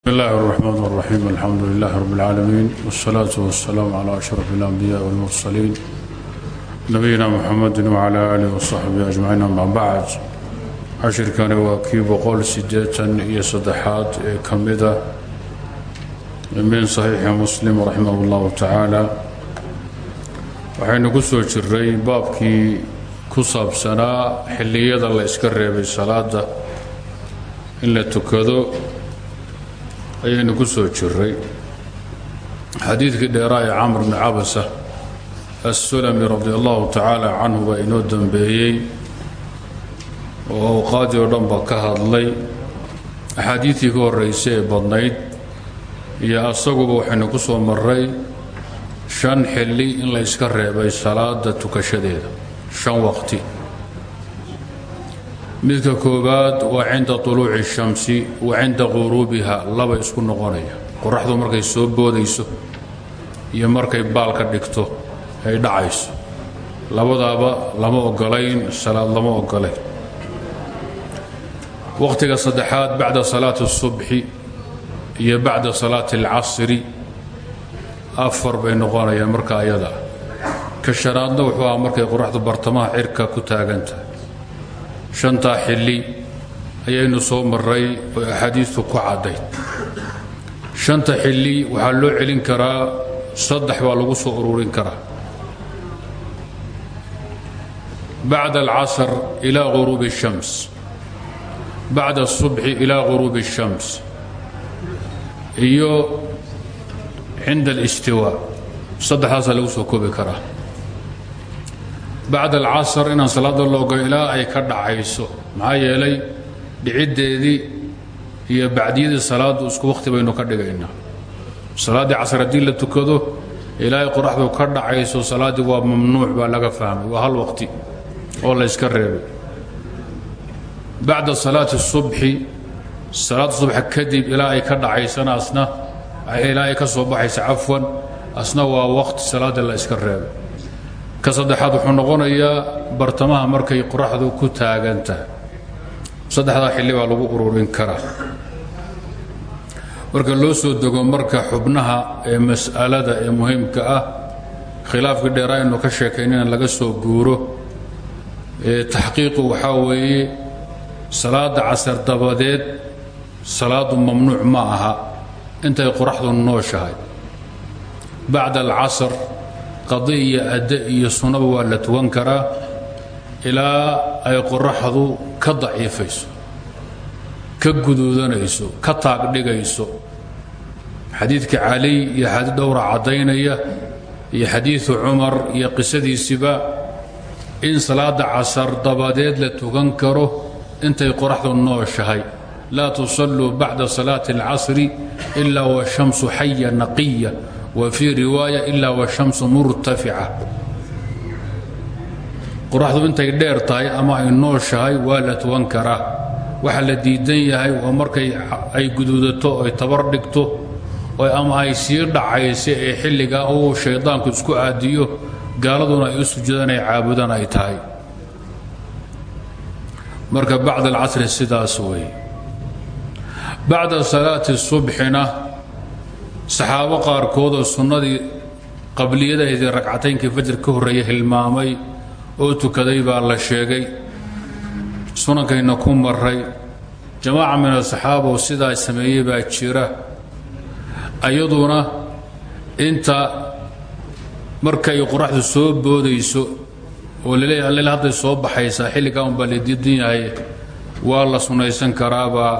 بسم الله الرحمن الرحيم الحمد لله رب العالمين والصلاة والسلام على أشرف الأنبياء والمرسلين نبينا محمد وعلى آله وصحبه أجمعين أما بعد cashirkani waa kii boqol sideetan iyo saddexaad ee ka mida min saxiixi muslim raximah اllahu tacaala waxaynu ku soo jiray baabkii ku saabsanaa xilliyada la iska reebay salaada in la tukado ayaynu ku soo jiray xadiidkii dheeraa ee camr bni cabasa assulami radi allahu tacaala canhu baa inoo dambeeyey oo awqaadii oo dhan ka hadlay. Axaadiidtii ka horraysay ee badnayd iyo asaguba waxaynu ku soo maray shan xilli in la yska reebay salaada tukashadeeda shan waqti midka koowaad waa cinda tuluuci shamsi wa cinda quruubiha laba isku noqonaya qoraxdu markay soo boodayso iyo markay baalka dhigto ay dhacayso labadaaba lama ogolayn salaad lama ogolayn waqtiga saddexaad bacda salaati الصubxi iyo bacda salaati اlcasri afar bay noqonayaan marka ayada ka shanaadna wuxuu aha markay qoraxdu bartamaha cirka ku taagan tahay shantaa xilli ayaynu soo maray oo axaadiistu ku caddayd shanta xilli waxaa loo celin karaa saddex baa lagu soo ururin karaa bacda alcasr ila guruubi الshams bacda الصubxi ilaa guruubi الshams iyo cinda اlistiwaa saddexdaasaa lagu soo koobi karaa bacd alcasr inaan salaada loogo ilaa ay ka dhacayso. Maxaa yeelay dhiciddeedii iyo bacdiyadii salaadu isku wakhti baynu ka dhigaynaa. Salaaddii casr haddii la tukado ilaa ay qoraxdu ka dhacayso salaaddii waa mamnuuc baa laga fahmay waa hal waqti oo layska reebay. Bacda salaati subxi salaad subxa kadib ilaa ay ka dhacaysana asna ilaa ay ka soo baxaysa cafwan asna waa waqti salaadda la yska reebay ka saddexaad wuxuu noqonayaa bartamaha markay qoraxdu ku taagan tahay xilli baa lagu ururin karaa. Marka loo soo dego marka xubnaha ee mas'alada ee muhiimka ah khilaafkii dheeraa aynu ka sheekaynina laga soo guuro. Taxqiiqu waxaa weeye salaada casar dabadeed salaadu mamnuuc ma aha. Intay qoraxdu nooshahay bacda alcasr qadi iyo adde iyo sunnaba waa la tugan karaa ilaa ay qoraxdu ka daciifayso ka guduudanayso ka taagdhigayso. Xadiidka caliy iyo xadiid dhowra caddaynaya iyo xadiidu cumar iyo qisadiisiba in salaada casar dabadeed la tugan karo intay qoraxdu nooshahay. Laa tusalluu bacda salaati اlcasri ila washamsu xaya naqiya wa fii riwaaya ila washamsu murtafica. Qoraxdu intay dheer tahay ama ay nooshahay waa la tugan karaa. Waxa la diidan yahay waa markay ay guduudato oy tabar dhigto ama ay sii dhacaysa ee xilligaa uu shaydaanku isku aadiyo gaaladuna ay u sujadaan ay caabudaan ay tahay. Marka bacd alcasri sidaas weeye. Bacda salaati subxina saxaabo qaarkoodoo sunnadii qabliyadahaydii ragcataynkii fajr ka horreeya hilmaamay oo tukaday baa la sheegay. Sunankayna ku maray jamaaca min asaxaaba oo sidaa sameeyey baa jira. Ayaduna inta markay qoraxdu soo boodayso oo la leeyahay allel hadday soo baxaysaa xilligaa unbaa la diidan yahay waa la sunnaysan karaabaa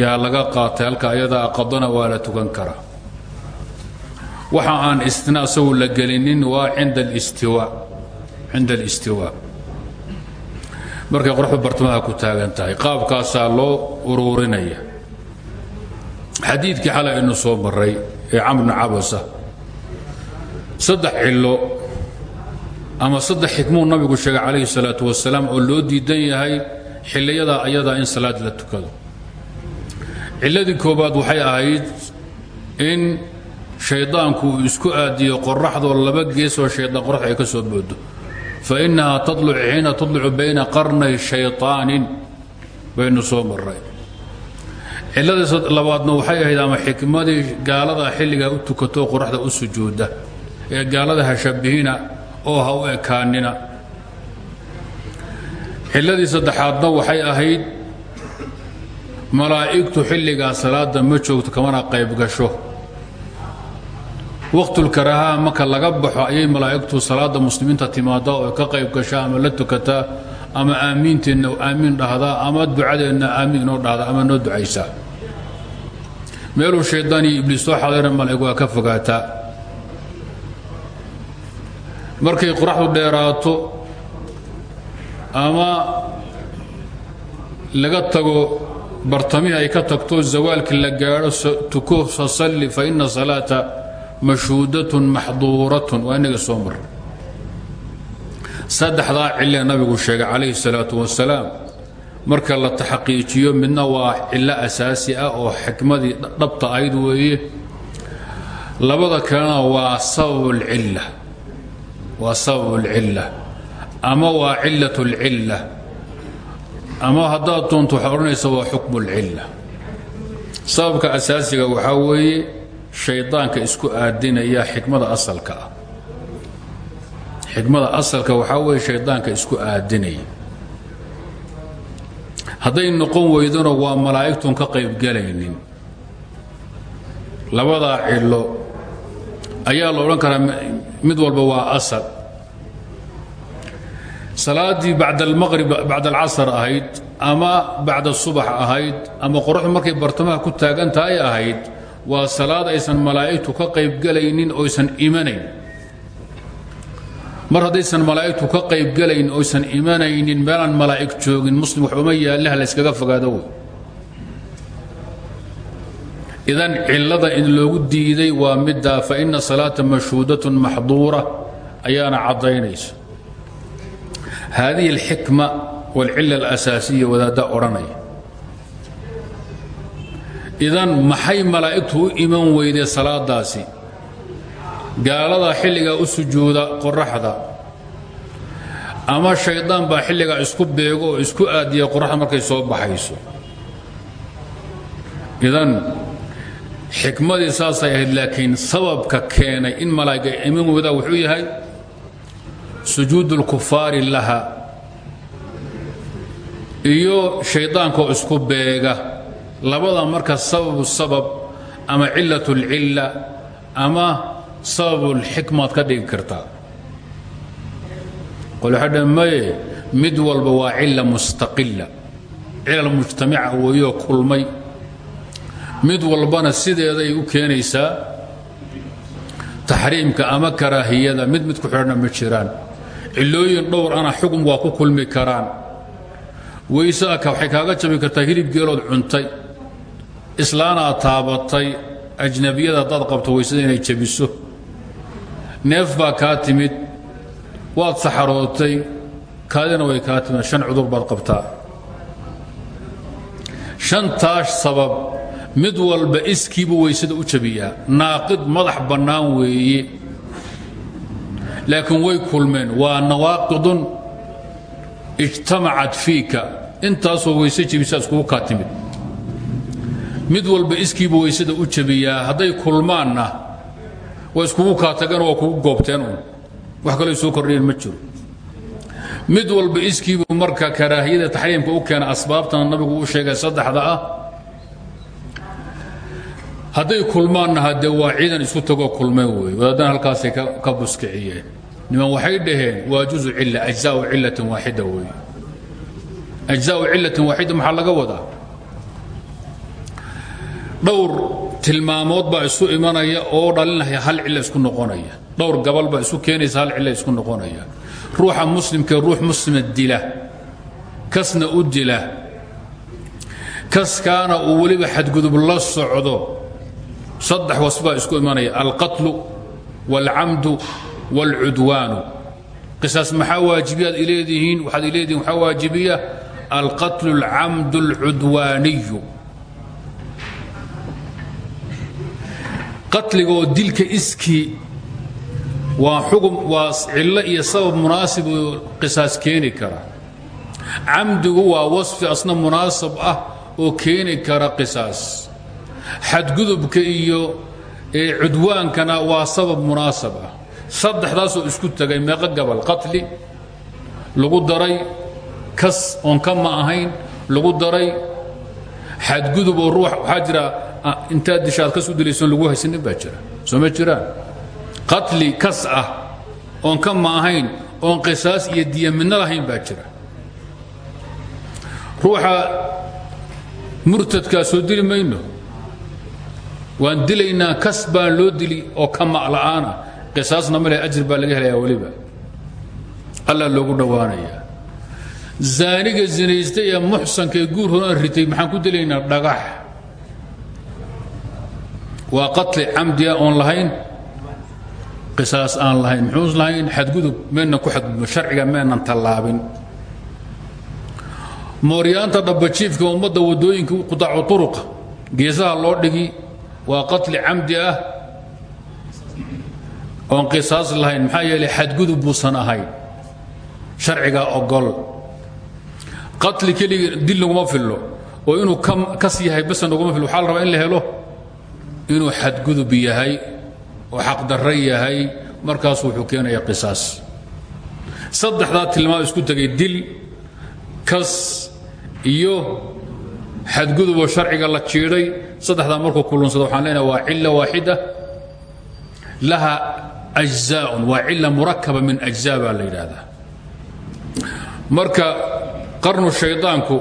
yaa laga qaatay halka ayadaa qadana waa la tukan karaa waxa aan istina asagu la gelinin waa cinda alistiwaa cinda alistiwaa markay qoraxdu bartamaha ku taagan tahay qaabkaasaa loo uruurinaya. Xadiidkii xalay aynu soo maray ee camr bni cabasa saddex cillo ama saddex xikmuu nabigu sheegay calayhi salaatu wasalaam oo loo diidan yahay xilliyadaa ayadaa in salaad la tukado. Cilladii koobaad waxay ahayd in shaydaanku uu isku aadiyo qoraxdoo laba geesoo shaydaan qoraxdu ay ka soo boodo fa innahaa tadlucu xiina tadlucu bayna qarnay shayطaanin baynu soo maray cilladii labaadna waxay ahayd ama xikmadii gaalada xilligaa u tukato qoraxda u sujuudda ee gaalada ha shabihina oo ha u ekaanina. Cilladii saddexaadna waxay ahayd malaa'igtu xilligaa salaada ma joogto kamana qayb gasho waqtulkaraaha marka laga baxo ayay malaa'igtu salaada muslimiinta timaada oo ka qayb gashaa ama la tukataa ama aamiinteenna aamiin dhahdaa ama ducadeenna aamiin inoo dhahda ama noo ducaysaa meeluu shaydaan iyo ibliis soo xadayna malaa'ig waa ka fogaataa markay qoraxdu dheeraato ama laga tago bartamihii ay ka tagto zawaalkii la gaadho tuko fasalli fa ina salaata mashhuudatun maxduuratun waa inaga soo mar saddexdaa cilee nabigu sheegay calayhi salaatu wasalaam marka la taxqiijiyo midna waa cillo asaasi ah oo xikmadii dhabta ayd weeye. Labada kalena waa sababulcilla waa sababulcilla ama waa cillat اlcilla ama haddaad doonto waxaa odhanaysa waa sababka asaasiga waxaa weeye shaydaanka isku aadinaya xikmada asalka ah. Xikmada asalka waxaa weeye shaydaanka isku aadinaya. Hadday noqon weydona waa malaa'igtun ka qaybgelaynin labadaa cillo ayaa la odhan karaa mid walba waa asal. Salaaddii bacd almaqrib bacd alcasar ahayd ama bacda subax ahayd ama qoraxdu markay bartamaha ku taagan tahay ahayd waa salaad aysan malaa'igtu ka qaybgelaynin oysan imanayn mar haddaysan malaa'igtu ka qaybgelayn oysan imanaynin meelaan malaa'ig joogin muslim waxuma yaallaha la yskaga fogaado idan cillada in loogu diiday waa middaa fa ina salaata mashhuudatun maxduura ayaana caddaynaysa. Haadihi alxikma walcilla alasaasiya wadaadda odhanaya idan maxay malaa'igtu u iman weydee salaadaasi? Gaaladaa xilligaa u sujuuda qoraxda ama shaydaan baa xilligaa isku beego oo isku aadiya qoraxda markay soo baxayso. Idan xikmadii saasay ahayd laakiin sababka keenay in malaa'iga iman weydaa wuxuu yahay sujuud اlkufaari laha iyo shaydaankaoo isku beega labada marka sababu sabab ama cilat اlcilla ama sababuulxikmaad ka dhigi kartaa qolxadha maye mid walba waa cilla mustaqila cilal mujtamaca weeyoo kulmay. Mid walbana sideeday u keenaysaa taxriimka ama karaahiyada. Mid mid ku xidhanna ma jiraan. Cilooyin dhowr ana xukun waa ku kulmi karaan. Waysaaka waxay kaaga jabi kartaa hilib geelood cuntay islaanaad taabatay ajnabiyada haddaad qabto weysada inay jabiso neef baa kaa timid waad saxarootay kaadina way kaa timid shan cudur baad qabtaa. Shantaas sabab mid walba iskiibuu weysada u jabiyaa naaqid madax bannaan weeye. Laakiin way kulmeen waa nawaaqidun ijtamacat fiika. Intaasoo weyse jebisaa iskugu kaa timid mid walba iskiibuu weysada u jabiyaa hadday kulmaanna waa iskugu kaa tageen waa kugu goobteen un wax kaloo soo kordhiyeen ma jiro. Mid walba iskiibuu marka karaahiyada taxriimka u keena asbaabtana nabigu u sheegay saddexda ah. Hadday kulmaanna haddee waa ciidan isku tagoo kulmeen wey wadaadana halkaasay ka buskiciyeen. Niman waxay dhaheen waa juzu cilla ajzaau cillatin waaxida wey ajzaau cillatin waaxida maxaa laga wadaa dhowr tilmaamood baa isu imanaya oo dhalinaya hal cilo isku noqonaya. Dhowr gabal baa isu keenaysa hal cilo isku noqonaya. Ruuxa muslimkae ruux muslima dila. Kasna u dila. Kaskaana uu weliba xadgudub la socdo. Saddex wasbaa isku imanaya. Alqatlu waalcamdu waalcudwaanu qisaas maxaa waajibiyaad ileedihiin? Waxaad ileedihiin waxaa waajibiya alqatlu alcamdu alcudwaaniyu. Qatligaoo dilka iskii waa xugum waa cillo iyo sabab munaasib oo qisaas keeni kara. Camdigu waa wasfi asna munaasab ah oo keeni kara qisaas. Xadgudubka iyo cudwaankana waa sabab munaasab ah. Saddexdaasoo isku tegay meeqo gabal qatli lagu daray kas oon ka ahayn lagu daray xadgudub oo ruux waxaa intaad dishaad kas u dilaysoon lagu haysanin baa jira. Soo ma jiraan? Qatli kas ah oon ka ma ahayn oon qisaas iyo diya midna lahayn baa jira. Ruuxa murtadkaa soo dili mayno? Waan dilaynaa kas baan loo dili oo ka ma'la'aana qisaasna ma leh ajir baa laga helayaa weliba. Allaa loogu dhowaanayaa zaaniga zinaysta ee muxsanka guur horan ritay maxaan ku dilaynaa dhagax waa qatli camdiya oon lahayn qisaas aan lahayn muxuus lahayn? Xadgudub maynan ku xadgudbo sharciga maynan tallaabin. Mooryaanta dhabbajiifka ummadda waddooyinka qudaacu turuqa geesaha loo dhigi waa qatli camdi ah oon qisaas lahayn maxaa yeelay xadgudub buusan ahayn. Sharcigaa ogol qatli keligii dil laguma fillo oo inuu kas yahay basa naguma fillo waxaa la rabaa in la helo inuu xadgudub yahay oo xaqdarra yahay markaasu wuxuu keenaya qisaas. Saddexdaa tilmaam isku tegay dil kas iyo xadguduboo sharciga la jiidhay saddexdaa markuu kulunsado waxaan leenaha waa cila waaxida laha ajzaaun waa cila murakaba min ajzaa la yidhaahdaa. Marka qarnu shaydaanku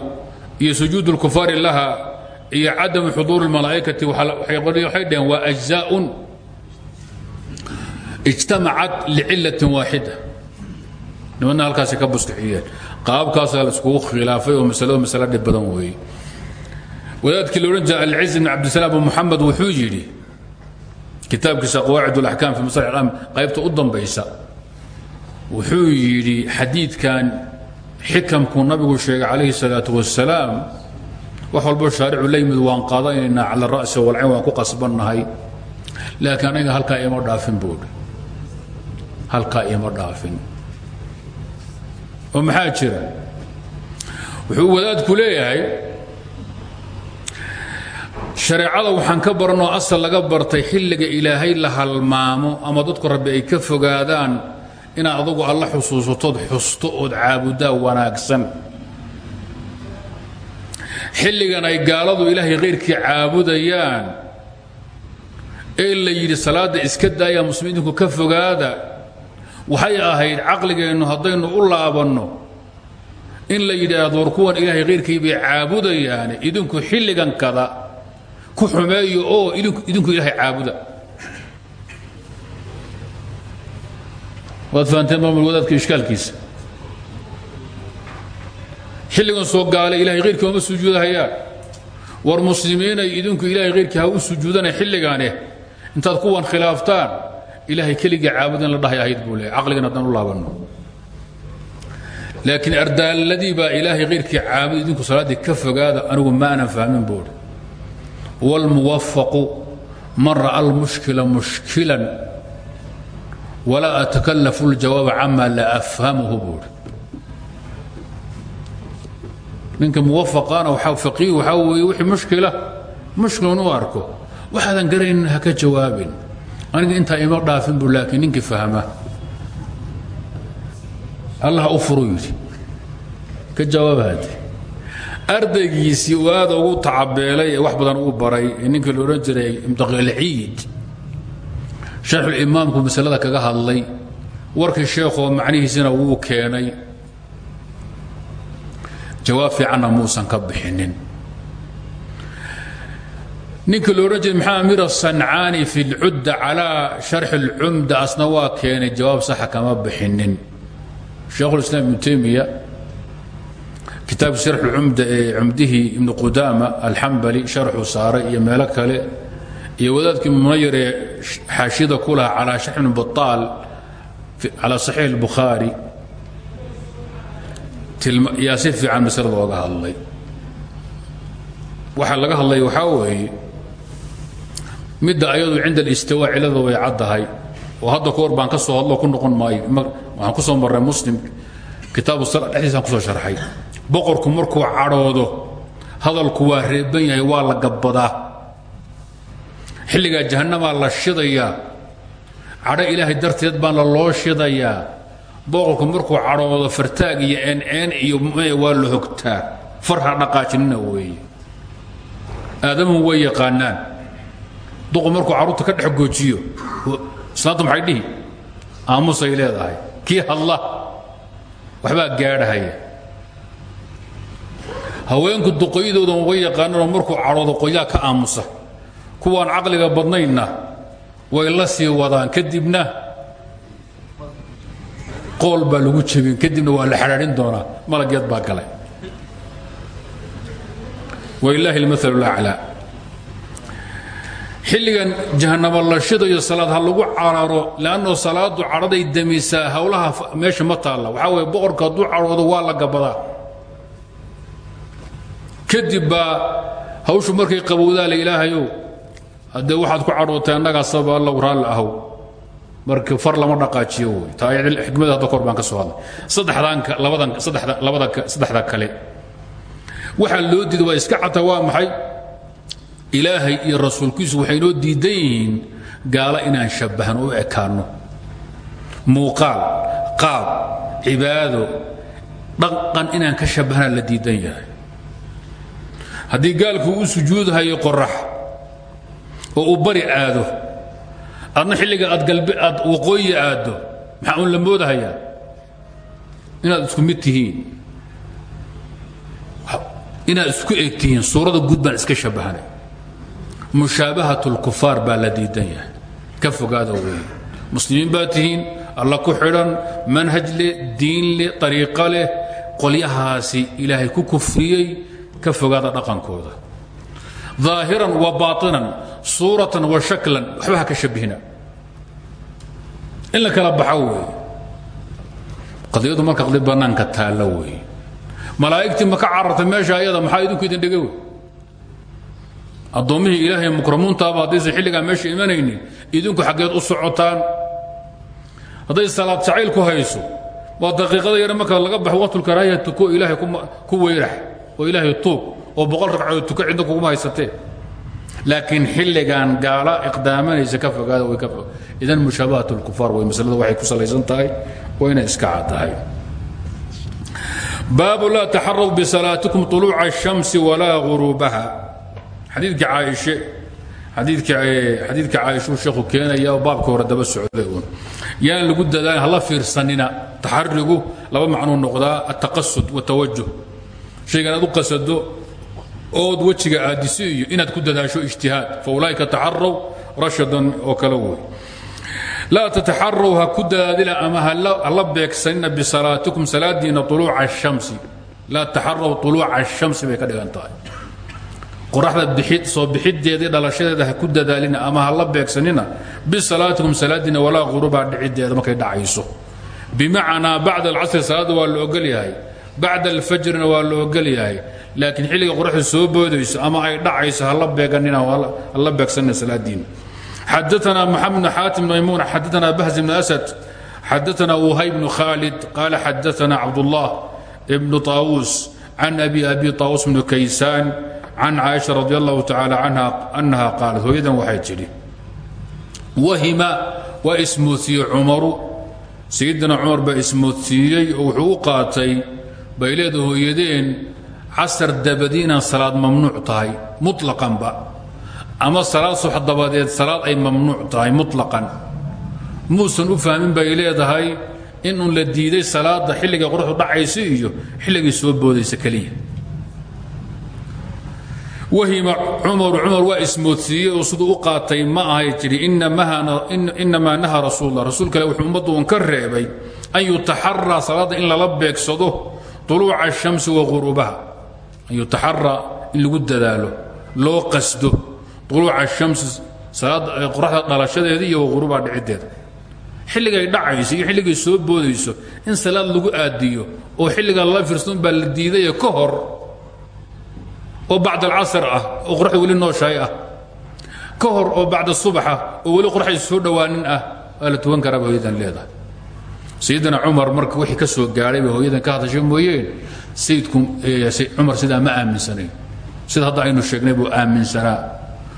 iyo sujuud اlkufaari laha iyo cadamu xuduur اlmalaa'ikati waxay dhaheen waa ajzaaun ijtamacat licilatin waaxida nimanna halkaasi ka buskixiyeen qaabkaasaa la iskugu khilaafay oo masaladu masale dhib badan weeye wadaadkii la odhan jira alciz bn cabdisalaam abu muxamed wuxuu yidhi kitaabkiisa qawaacid اlaxkaam fi masal am qaybta u dambaysa wuxuu yidhi xadiidkan xikamkuu nabigu sheegay calayhi الsalaaة wasalaam wax walbo shaaricu la yimid waan qaadanaynaa cala ra'si walcayn waan ku qasbannahay. Laakiin aniga halkaa ima dhaafin buudhi halkaa ima dhaafin. Oo maxaa jira? Wuxuu wadaadku leeyahay shareecada waxaan ka baranoo asal laga bartay xilliga ilaahay la halmaamo ama dadku rabbi ay ka fogaadaan inaad adugu alla xusuusatood xusto ood caabudaa wanaagsan xilligan ay gaaladu ilaahay khayrkii caabudayaan. Ee la yidhi salaadda iska daaya muslimiinku ka fogaada waxay ahayd caqligeennu haddaynu u laabanno in la yidhaahdo war kuwan ilaahay khayrkii bay caabudayaane idinku xilligan kada ku xumeeyo oo idinku ilaahay caabuda. Waad fahanteen ishkaalkiisa xilligan soo gaalay ilahay khayrkii oma sujuudahayaan war muslimiinay idinku ilahay khayrkii ha sujuudana xilligaane. Intaad kuwan khilaaftaan ilaahay keligii caabudan la dhahay ahayd buu leeyahy caqligan u laabanno. Laakiin ardaalladii baa ilaahay khayrkii caabud idinku salaaddii ka fogaada anigu ma aanan fahmin buuhi wاlmuwafaqu man ra'a almushkila mushkilan walaa atakalafu اljawaaba cama la afhamuhu buuhi ninka muwafaqaana faqiih waxaa weeye wixii mushkila. Mushkilan u arko. Waxaadan garaynin ha ka jawaabin. Aniga intaa ima dhaafin buu laakiin ninkii fahma. Allah u furu yidhi. Ka jawaabahade ardaygiisii uu aada ugu tacabeelay ee wax badan uu baray ee ninkii la odhan jiray imtaqilciid sharxulimaamku masalada kaga hadlay. Warkii sheekhoo macnihiisina wuu keenay jawaab fiicanna muusan ka bixinin ninkii lo odhan jiray maxaa amir asancaani fi اlcudda calaa sharxi اlcumda asna waa keenay jawaab saxa kama bixinin sheekhulislaam ibnu teymiya kitaabkii sharx اlcumda ee cumdihii ibnu qudaama alxambali sharxuu saaray iyo meelo kale iyo wadaadkii munayar ee xaashiyada ku lahaa calaa sharx ibn baطaal calaa saxiix اlbukhaari yaa fiican masalada ooga hadlay. Waxaa laga hadlay waxaa weeye midda ayadu cinda alistiwaa cilada way caddahay. Oo hadda ka hor baan ka soo hadlo ku noqon maayo. Waxaan ku soo marray muslim kitaabu sala dhexdiisaan ku soo sharxay. Boqorku markuu cadhoodo hadalku waa reeban yahay waa la gabbadaa. Xilligaa jahannamaa la shidayaa. Cadho ilaahay darteed baana loo shidayaa boqolku markuu cadhoodo fartaag iyo eeneen iyo waa la hogtaa. Farha dhaqaajinina weeye. Aadamuhu way yaqaanaan. Duqu markuu carruurta ka dhex goojiyo islaantu maxay dhihi? Aamusay leedahay. Kii hadla waxbaa gaadhahaya haweenku duqoyadoodan way yaqaanaanoo markuu cadhoodo qoyaa ka aamusa. Kuwaan caqliga badnaynna way la sii wadaan. Kadibna qool baa lagu jebin kadibna waa la xadhaadhin doonaa. Malageed baa galay. Walilaahi almaal laclaa xilligan jahanamo la shidayo salaad ha lagu cararo leannao salaadu cadhaday damisaa howlaha meesha ma taalla. Waxaa weye boqorka hadduu cadhoodo waa la gabadaa. Kadib baa hawshu markay qabowdaa la ilaahayow haddee waxaad ku cadhootay annagaa sababa allow raalli ahow marka far lama dhaqaajiyo wey taa xikmada hadda kor baan ka soo hadlay. Saddexda kale. Waxaa loo diiday waa iska cata waa maxay? Ilaahay iyo rasuulkiisu waxay noo diidan yihiin inaan shabbahno u ekaanno. Muuqaal qaab cibaado dhaqan inaan ka shabbahna la diidan yahay. Haddii gaalku u sujuudhayo qorax oo uu bari aado adna xilliga aad waqooyi aaddo maxaa uun la inaad isku mid tihiin. Inaad isku eg suurada guud iska shabbahanay mushaabahat اlkufaar baa ka fogaada weeye muslimiin baa tihiin alla ku xidhan manhaj leh diin leh ariiqo leh qolyahaasi ilaahay ku kufriyey ka fogaada dhaqankooda. ظaahiran wa suuratan wa shaklan waxba ha ka shabbihina. In la kala baxo weeye. Qadiyadu marka qadi bannaanka taalla weeye. Malaa'igtii ma ka carartay meesha ayada maxaa idinku idin dhigay wey addoommihii ilaahay mukramuuntaaba haddaysan xilligaa meesha imanaynin idinku xaggeed u socotaan. Hadday salaad jacayl ku hayso waa daqiiqada yare marka laga baxo waqtulkaraahiyat tuko ilaahay ku weyrax oo ilaahay tuug oo boqol ragcadood tuko cidna kuguma haysatee laakiin xilligan gaala iqdaamanaysa ka fogaada way ka idan mushaabahat lkufaar way masalada waxay ku salaysan tahay waa inay iska cad tahay baabu laa taxaraw bisalaatikum طuluuca الshamsi walaa guruubaha xadiidka caaishe xadiidka xadiidka caaishuu sheekhu keenaya oo baabka hore daba socday uun yaan lagu dadaalin hala fiirsanina taxarigu laba macnuu noqdaa altaqasud watawajuh shaygan aad u qasado ood wejiga aadiso iyo inaad ku dadaasho ijtihaad faulaaika taxaraw rashadan oo kale wey. Laa ha ku dadaadila ama hala beegsanina bisalaatikum salaadiina uluuca ashamsi laa taxaraw uluuca ashamsi bay ka dhigan tahay. Qoraxda soo bixideedii dhalashadeeda ha ku dadaalina ama ha la beegsanina bisalaatikum salaadiina walaa quruba dhicideeda markay dhacayso. Bimacnaa bacda alcasri salaada waa la ogolyahay bacda alfajrina waa la ogolyahay laakiin xilliga qoraxda soo boodayso ama ay dhacayso hala beeganina hala beegsanina salaadiina xadaana maxamed bn xaatim maymuun xadaana bahz bn asad xadaana wuhay bnu khaalid qaala xadaana cabdullah bnu طaawuus can abi abi طaawuus bnu kaysaan can caaisha radi allahu tacaala annaha qaalat hooyadan waxay tidhi wahima waa ismoodsiiyey cumaru sayidina cumar baa ismoodsiiyey oo wuxuu qaatay bay hooyadeen casar dabadii salaad mamnuuc tahay mulaqanba ama salaad subax dabadeed salaad ay mamnuuc tahay mulaqan muusan u fahmin bay leedahay inun la diiday salaada xilliga qoraxdu dhacaysa iyo xilligay soo boodaysa keliya. Wahima cumaru cumar waa ismoodsiiyey oo siduu u qaatay ma ahay tidhi inamaa naha rasuulula rasuul kale wuxuu ummaddu un ka reebay an yutaxaraa salaadda in lala beegsado tuluuca ashamsi wa quruubaha anyutaxara in lagu dadaalo loo qasdo uluuca الshamsi qoraxda dhalashadeeda iyo waqurubaa dhicideeda. Xilligay dhacayso iyo xilligay soo boodayso in salaad lagu aadiyo oo xilligaa lala fiirsan baa la diidaye ka hor oo bacd alcasr ah oo qoraxda weli nooshahay ah. Ka hor oo bacda subaxa oo weli qoraxay soo dhowaanin ah waa la tukan karaaba hooyadan leedahay. Sayidina cumar marka wixii ka soo gaadhay bay hooyadan ka hadashay mooyeen cumar sidaa ma aaminsanayn sida hadda aynu sheegnay buu aaminsanaa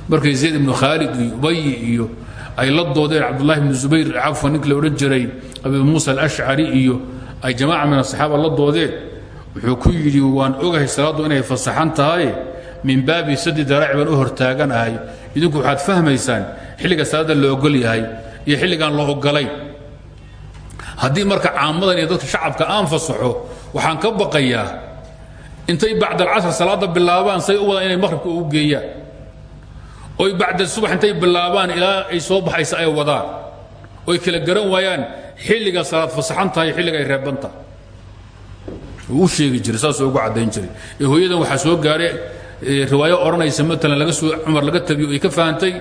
markay zayd ibnu khaalid iyo ubayi iyo ay la doodeen cabdullahi bnu zubayr cafwan ninkii la odhan jiray abi muusa alashcari iyo ay jamaaca min asaxaaba la doodeen wuxuu ku yidhi waan ogahay salaaddu inay fasaxan tahay. Min baabi sadi daraaci baan u hortaaganahay idinku waxaad fahmaysaan xilliga salaadda la ogol yahay iyo xilligaan la ogolayn haddii marka caamadan iyo dadka shacabka aan fasaxo waxaan ka baqayaa intay bacd alcasr salaadda bilaabaan say u wadaan inay maqhribka ugu geeyaan. Oy bacd subax intay bilaabaan ilaa ay soo baxaysa ay wadaan. Oy kala garan waayaan xilliga salaad fasaxan tahay xilliga ay reeban tahay. U sheegi jiray saasuu ugu caddayn jiray. Ee hooyadan waxaa soo gaadhay riwaayo odhanaysa maalan laga soo cumar laga tabiyo ay ka fahantay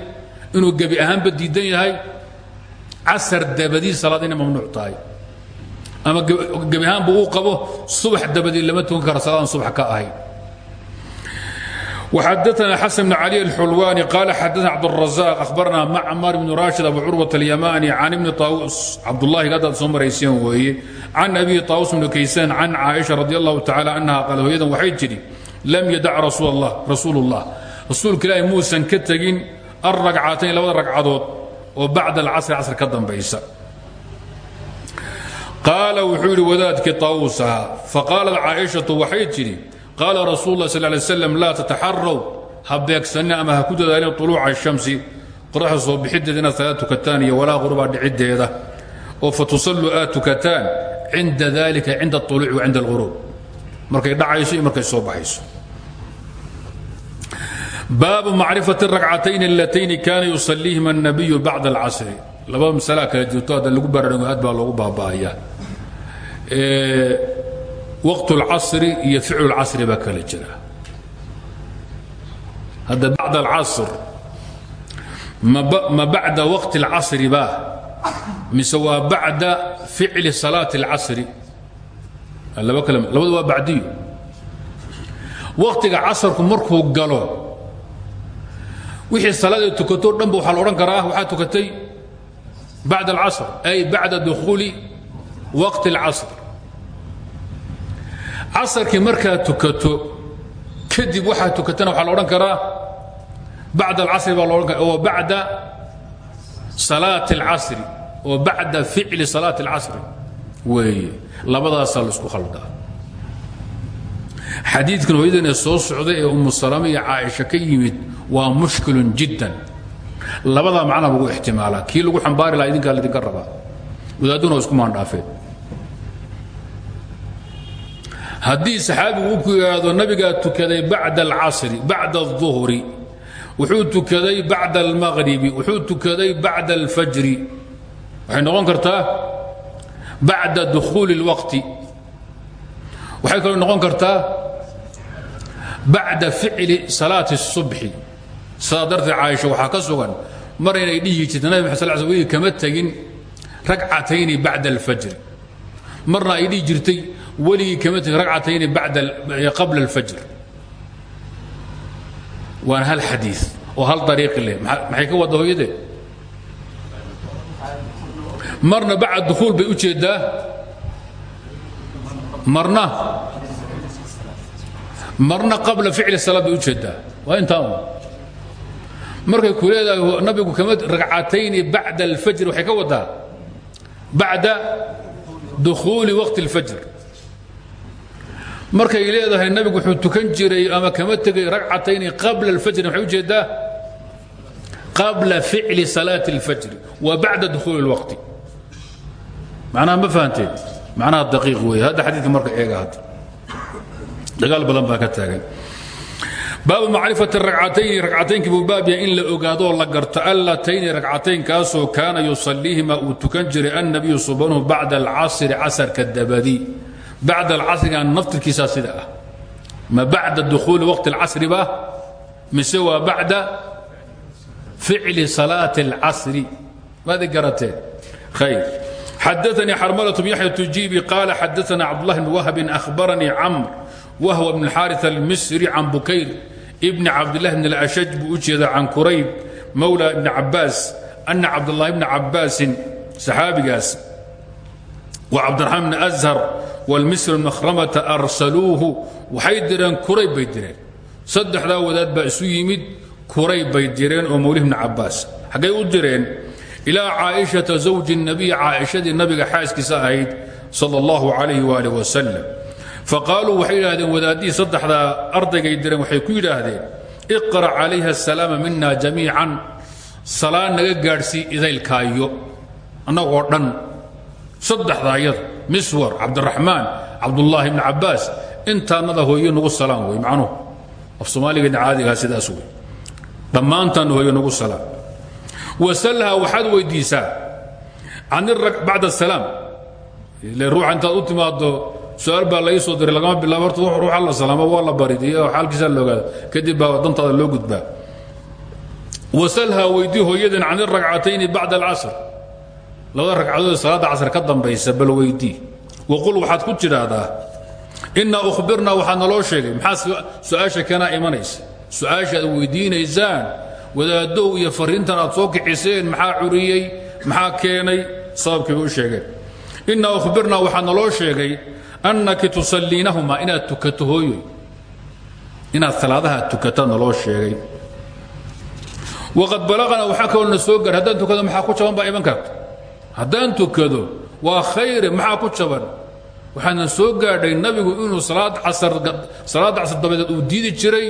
inuu gebi ahaanba diidan yahay. Casar dabadii salaad inay mamnuuc tahay ama gebiahaanbu uu abo subax dabadii lama tukan kara saladan suba ka ahayd xadana xasan bn cali axulwani qaala xadana cabdrazaq ahbarna macmar bn rashid abu curwat alyamani can ibni aus cabdulahi haddaad soo marayseen weeye can abi taawus bni kaysan can caaisha radi allahu tacala anha qaal hooyadan waxay tidhi lam yadac rasuulu اllah rasuulka ilaahi muusan ka tegin alragcatayn labada ragcadood oo bacda alcasri casr ka dambaysa qaala wuxuu yidhi wadaadkii taawus ahaa faqaalat caaishatu waxay tidhi qaala rasuul lah sal lay slam laa tataxaraw ha beegsanina ama ha ku dadaalin tuluuca shamsi qoraxda soo bixideeda inaad salaad tukataan iyo walaa qurbaa dhiciddeeda oo fa tusalluu aad tukataan cinda dalika cinda auluuci wa cinda alghuruub markay dhacayso iyo markay soo baxayso baabu macrifaة الragcatayn اlatayni kaana yusaliihima الnabiyu bacda اlcasri laba masala kala jirto hadda lagu baraarugo aad baa loogu baaba'aya waqt اlcasri iyo ficlu اlcasri baa kala jira hadda bacd اlcasr ma bacda waqti اlcasri ba mise waa bacda ficli salaaة اlcasri laba kale labadu waa bacdiyo waqtiga casarku markuu galo wixii salaada tukato dhanba waxaa la odhan karaa waxaa tukatay bacd اlcasr ay bacda dukhuuli waqti اlcasr casarkii markaad tukato kadib waxaad tukatana waxaa la odhan karaa bacd alcasri baa loodhan kara oo bacda salaati اlcasri oo bacda ficli salaati اlcasri weeye labadaasaa la isku khaldaa xadiidkan hooyadan ee soo socday ee umu salame iyo caaisha ka yimid waa mushkilun jiddan. Labadaa macnaa lagu ixtimaalaa. Kii lagu xambaari lahaa idinkaa laydinka rabaa. Wadaaduna waa isku maandhaafeen haddii saxaabigu u ku yidhaahdo nabigaa tukaday bacda alcasri bacda alduhri wuxuu tukaday bacda almaqribi wuxuu tukaday bacda alfajri. Waxay noqon kartaa bacda dukhuuli اlwaqti waxay kaloo noqon kartaa bacda ficli salaati subxi sidaa darteed caaisho waxaa ka sugan mar inay dhihi jirta nabi maxad sal sl kama tegin ragcatayni bacda alfajri marna ay dhihi jirtay weligii kama tegin racatayni baqabla alfajr. Waana hal xadii oo hal ariiqi leh. Maxay ka wada hoyade marna bacda dukuul bay u jeedaa marna? marna qabla ficli salaad bay u jeeddaa waa intaa un markay ku leedahay nabigu kama ragcatayni bacda alfajr waxay ka wadaa bacda dukhuuli waqti اlfajr markay leedahay nabigu wuxuu tukan jiray ama kama tegay ragcatayni qabla اlfajri waxay u jeedaa qabla ficli salaati اlfajri wa bacda dukhuuli اlwaqti macnaha ma fahanteen macnaha daqiiq weeye hadda xadiidka marka eega hadda dagaal badan baa ka taagan. Baabu macrifati ragcatayni ragcataynkii buu baab yahay in la ogaadoo la garto allatayni ragcataynkaasoo kaana yusaliihima uu tukan jiray annabiyu subanuhu bacda alcasri casarka dabadi. Bacda alcasriga naftirkiisaa sida ah. Ma bacda dukhuuli waqti alcasri ba? Mise waa bacda ficli salaati alcasri. Maadi garateen? Khayr. Xadaanii xarmalة bn yaxya tujiibi qaala xadaana cabdulahi bn wahbin ahbaranii camr wahw bn xaari almisri can bukayr bni cabdlah bn alashaj buu u jeeda can kurayb mawla bni cabaas ana cabdlahi bna cabaasin saxaabigaas wa cabdiraxmaan bn ashar wlmisr bn khramata arsaluuhu waxay direen kurayb bay direen saddexdaa wadaad baa isu yimid kurayb bay direen oo mawlih bn cabaas xaggay u direen ilaa caaishata zawji nabiy caaishadii nabiga xaaskiisa ahayd sal اllahu alayh waalih wasalam faqaaluu waxay yidhahdeen wadaaddihii saddexdaa ardaygay direen waxay ku yidhaahdeen iqra' calayha asalaama mina jamiican salaan naga gaadhsii idaylkaayo annagoo dhan saddexdaayada miswar cabdiraxmaan cabdullaahi bni cabbaas intaannada hooyo nagu salaan wey macnuhu af soomaaligeedna caadigaa sidaas wey dhammaantaanna hooyo nagu salaan wasalha waxaad weydiisaa can bacda asalaam ile ruuxa intaad u timaado su'aal baa lai soo diray lagama bilaabo horta ruuxa la salaamo waa la baridiyo xaalkiisaa la ogaada kadib baa dantaada loo gudbaa. Wasalha weydii hooyadan can iragcatayni bacda alcasr. Labada ragcadood salaadda casr ka dambaysa bal weydii. Waqul waxaad ku tidhaahdaa inaa uhbirnaa waxaa naloo sheegay. Maxaa su'aasha kanaa imanaysa? Su'aasha aad iyo fariintan aad soo kiciseen maxaa curiyey? Maxaa keenay? Sababkii bay u sheegeen inaa uhbirnaa waxaa naloo sheegay annaki tusalliinahuma inaad tukato hooyoy inaad salaadaha tukata naloo sheegay waqad balaqana waxaa kaloo na soo gaar haddaan tukado maxaa ku jaban baa iman karta haddaan tukado waa khayre maxaa ku jaban waxaana soo gaadhay nabigu inuu salaada casar dabadeed uu diidi jiray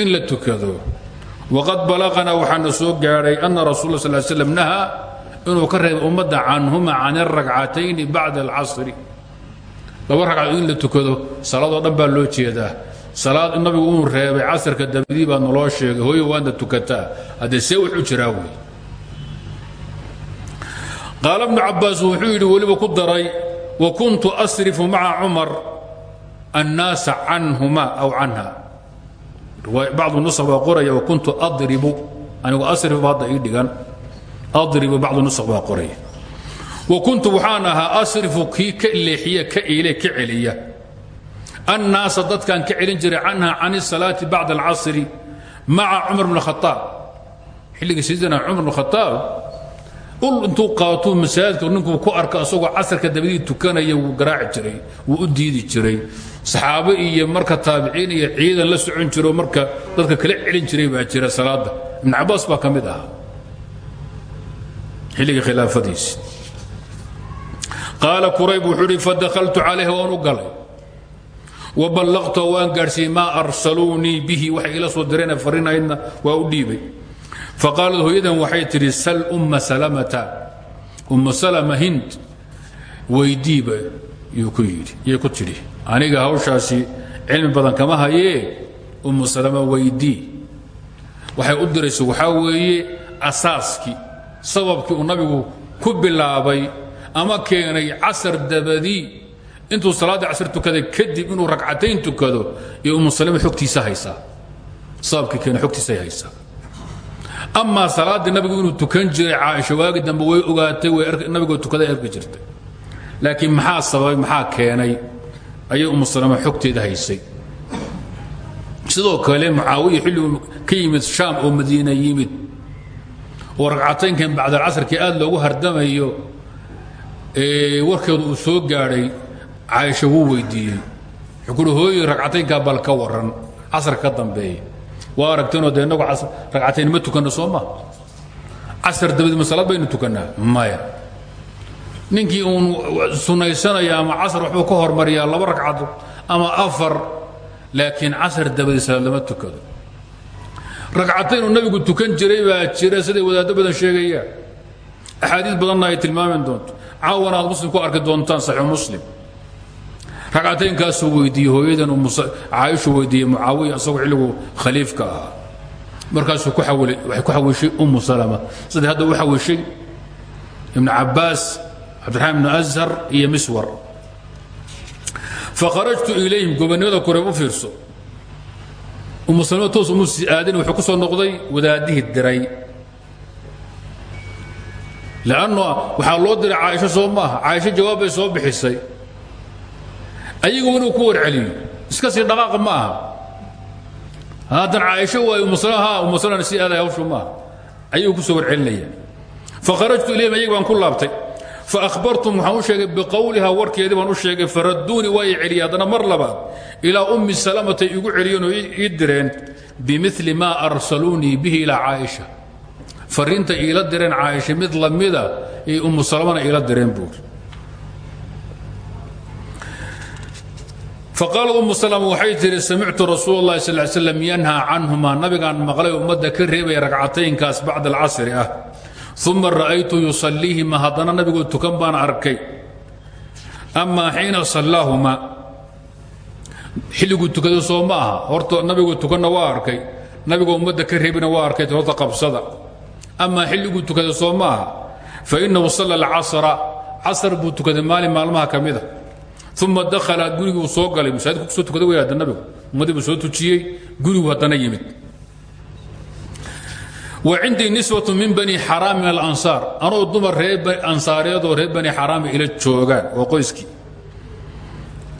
in la tukado waqad balaqana waxaana soo gaadhay ana rasul la sal slam nahaa inuu ka reebay ummadda canhuma can aragcatayni bacda alcasri laba ragcadood in la tukado salaadoo dhan baa loo jeedaa. Salaad nabigu inuu reebay casarka dabadii baa naloo sheegay hooyo waadna tukataa. Haddee see wuxuu jiraa wey. Qaala bnu cabbaas wuxuu yidhi weliba ku daray wa kuntu asrifu maca cumar annaasa canhuma aw canha. Bacdu nusq baa qoraya wa kuntu adribu anigu asrifu hadda ii dhigan adribu wa kuntu waxaan ahaa asrifu kii ka leexiya ka iile ka celiya. Annaasa dadkaan ka celin jiray canha can isalaati bacda alcasri maca cumar bn khaaab xilligii sayidina cumar bn khaaab ul intuu qaatuu masaajidka ninkuu ku arka asagoo casarka dabadii tukanaya wuu garaaci jiray wuu u diidi jiray. Saxaabo iyo marka taabiciin iyo ciidan la socon jiro marka dadka kala celin jiray baa jira salaadda. Ibn cabaas baa ka mid ahaa. Xilligii khilaafadiisi qaala kurayb wuxuu hi fadahaltu calayha waan u galay. Waballaqtu waan gaadhsiiyey maa arsaluunii bihi. Waxay ila soo direen farinaydna waa u dhiibay. Faqaalad hooyadan waxay tidhi sal umma salamata. Umma salama hind weydiiba yuu ku yidhi yay ku tidhi aniga hawshaasi cilmi badan kama hayee. Ummu salama weydii waxay u diraysa waxaa weeye asaaskii sababkii uu nabigu ku bilaabay ama keenay casar dabadii intuu salaadda casr tukaday kadib inuu ragcatayn tukado iyo ummu salama xogtiisa haysaa sababkii keena xogtiisay haysaa amaa salaaddii nabigu inuu tukan jiray caaisha waagi dambe way ogaatay nabigoo tukaday arki jirtay. Laakiin maxaa sababay maxaa keenay? Ayay ummu salama xogteeda haysay. Sidoo kale mucaawiya xilligu ka yimid oo madiina yimid. Oo ragcataynkan bacdalcasrkii aad loogu hardamayo warkeedu uu soo gaadhay caaisha wuu weydiiyey. Wuxuu kuhi hooyo ragcataynkaa bal ka waran casarka ka dambeeya waa aragteenoo dee innagu ragcatayn ma tukanno soo ma? Casar dabadi masalaad baynu tukannaa maya. Ninkii uun sunnaysanaya ama casar waxbuu ka hormariyaa laba ragcadood ama afar laakiin casar dabadi salaad lama tukado. Ragcataynuu nabigu tukan jiray baa jira siday wadaaddo badan sheegayaan axaadiis badanna ay tilmaamin doonto caawana muslim ku arki doontaan saxiix muslim. Ragcataynkaasuu weydiiyey hooyadan caaishu weydiiyey mucaawiya isagoo xilligu khaliifka ahaa. Markaasuu waxay ku xawishay ummu salama. Sidai hadda u xawishay ibnu cabbaas cabdiraxmaan ibnu iyo miswar. Fakharajtu ilayhim gobonnimada koreeb u fiirso. Ummu salama toos umu aadin wuxuu ku soo noqday wadaadihii diray lanno waxaa loo diray caaisho soo maaha caaisho jawaab bay soo bixisay ayagu inuu ku warceliyo iska sii dhaqaaqa ma aha haatan caaisho waay umusalha umusalana sii aaday hawshu maaha ayuu ku soo warcelinaya fakharajtu ilayhim ayaga baan ku laabtay faahbartum waxaan u sheegay biqowliha warkeedii baan u sheegay faradduunii waa i celiyey haddana mar labaad ilaa ummi salamatay igu celiyeen oo ii direen bimili maa arsaluunii bihi ilaa caaisha fariinta iila direen caaisha mid lamida iyo ummu salamana iila direen buuri faqaalad umu salama waxay tihi samictu rasuul اllahi sal ly slam yanhaa nabigaan maqlay ummadda ka reebaya ragcataynkaas bacda alcasri ah. Uma ra'aytu yusaliihima haddana nabigoo tukan arkay. Amaa xiina sallaahuma. Xilliguu tukada soo ma aha. Nabigoo tukanna waa arkay. Nabigoo ummadda ka reebina waa arkay horta qabsada amaa xilliguu tukada soo ma aha fainahu salla alcasra casr buu tukaday maalin maalmaha ka mida. Uma guriguu soo galay. Masaajidku ku soo tukaday way hadda nabigu. Soo tujiyey gurigu haddana yimid. Wa cindii niswatu min bani xaraam min alansaar. Anoo dumar reer ansaareedoo reer bani xaraami ila joogaan oo qoyskii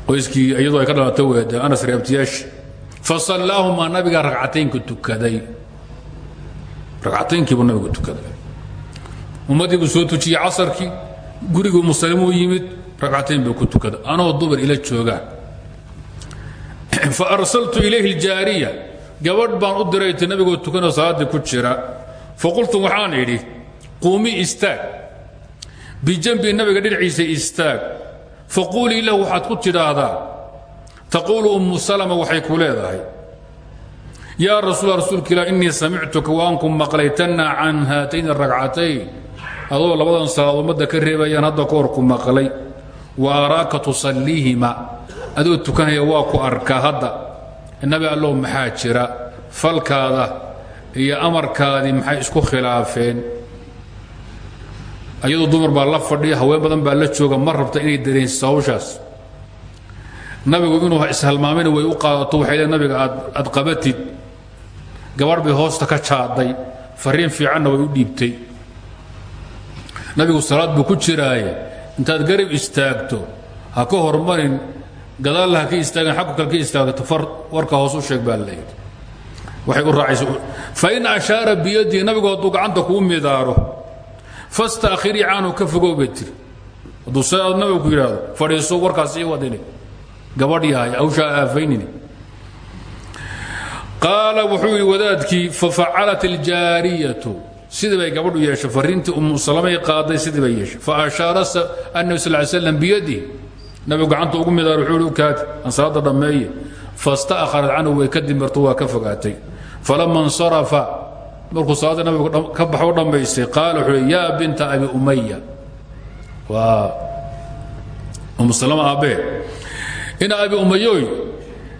qoyskii iyadoo ay ka dhalatay weede anas reebtiyaashi fasallaahumaa nabigaa ragcataynka tukaday ragcataynkiibuu nabigu tukaday. Ummaddii buu soo tujiyey casarkii guriguu muslimuu yimid ragcatayn buu ku tukaday. Anoo dumar ila joogaan. Fa arsaltu ilayhi aljaariya. Gabadh baan u diray ti nabigoo tukanoo ku jira. Faqultu waxaan idhi quumi istaag. Bijanbi nabiga dhinaciisa istaag. Faquulii lahu waxaad ku tidhaahdaa. Taquulu ummu salama waxay ku leedahay yaa rasuula rasuulka ilah innii samictuka waanku maqlay tannaa can haatayn aragcatayn adoo labadan salaad ummadda ka reebayaan hadda ka hor ku maqlay. Wa araaka tusalliihima adoo tukanaya waa ku arkaa hadda. Nabi allow maxaa falkaada iyo amarkaadii maxay isku khilaafeen? Ayadoo dumar baa la fadhiya haween badan baa la jooga ma rabta inay dareensiso hawshaas. Nabigu inuu ishalmaamina way u qaadato waxay nabiga aad qabatid gabarh bay hoosta ka jaaday fariin fiicanna way u dhiibtay. Nabigu salaad buu ku jiraaye intaad garab istaagto ha ka hormarin. Gadaalna ha ka istaagin xaggu kale ka istaagto. Far warka hoos u sheeg baa layidhi waxay u raacaysa fain ashaara biyadihi nabigu hadduu gacanta kuu midaaro fastaakhirii caanhu ka fogow bay tiri nabigu ku yidhaahdo fadhiiso warkaas ii wadini. Gabadh yahay hawshaa aafaynini qaala wuxuu yidhi wadaadkii fafacalat sidii bay gabadhu yeeshay fariintii umu salamay qaaday sidii bay yeeshay. Faashaara annabi sal ly nabigu gacanta ugu midaar wuxuu u kaadi aan salaadda dhammeeye fasta'kharat canhu way ka dimirto waa ka fogaatay. Falama insarafa markuu nabigu ka baxo dhammaystay qaala wuxuu hi binta abi umaya waa umu salama aabbee. Ina abi umayoy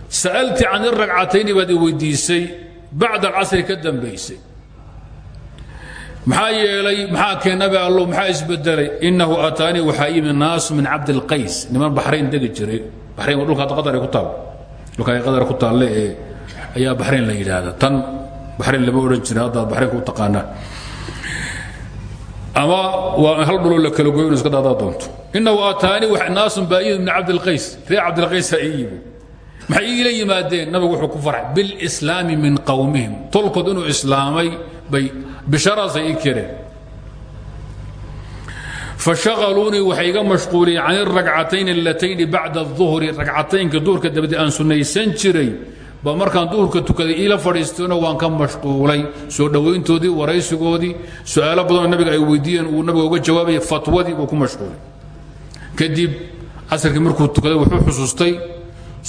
sa'alti can iragcatayni baad i weydiisay bacda alcasri ka dambaysay maxaa yeelay maxaa keen nabi allow maxaa isbedelay innahu ataanii waxaa yimi naasu min cabdilqays niman baxrayn degi jiray baxrayn waa dhulka qadar ku taal dhulka ay qadar ku taalle ee ayaa baxrayn la yidhaahda tan baxrayn lama odhan jirin haddaad baxrayn ku taqaanaa ama waa hal dhuloo la kala goyn iska daadaa doonto innahu ataanii naasun baa yimi min cabdilqays reer cabdilqaysaa ii yimi maxay iila yimaadeen? Nabigu wuxuu ku farxay bilislaami min qowmihim tolkood inuu islaamay bay bisharaasay ii kereen fashaqaluunii waxay iga mashquuliyeen can iragcatayn alatayni bacda aduhri ragcataynka duhurka dabadii aan sunnaysan jiray ba markaan duhurka tukaday iila fadhiistayno waan ka mashquulay. Soo dhowayntoodii waraysigoodii su'aalo badanoo nabiga ay weydiiyeen uu nabiga uga jawaabaya fatwadii buu ku mashquulay. Kadib casarkii markuu tukaday wuxuu xusuustay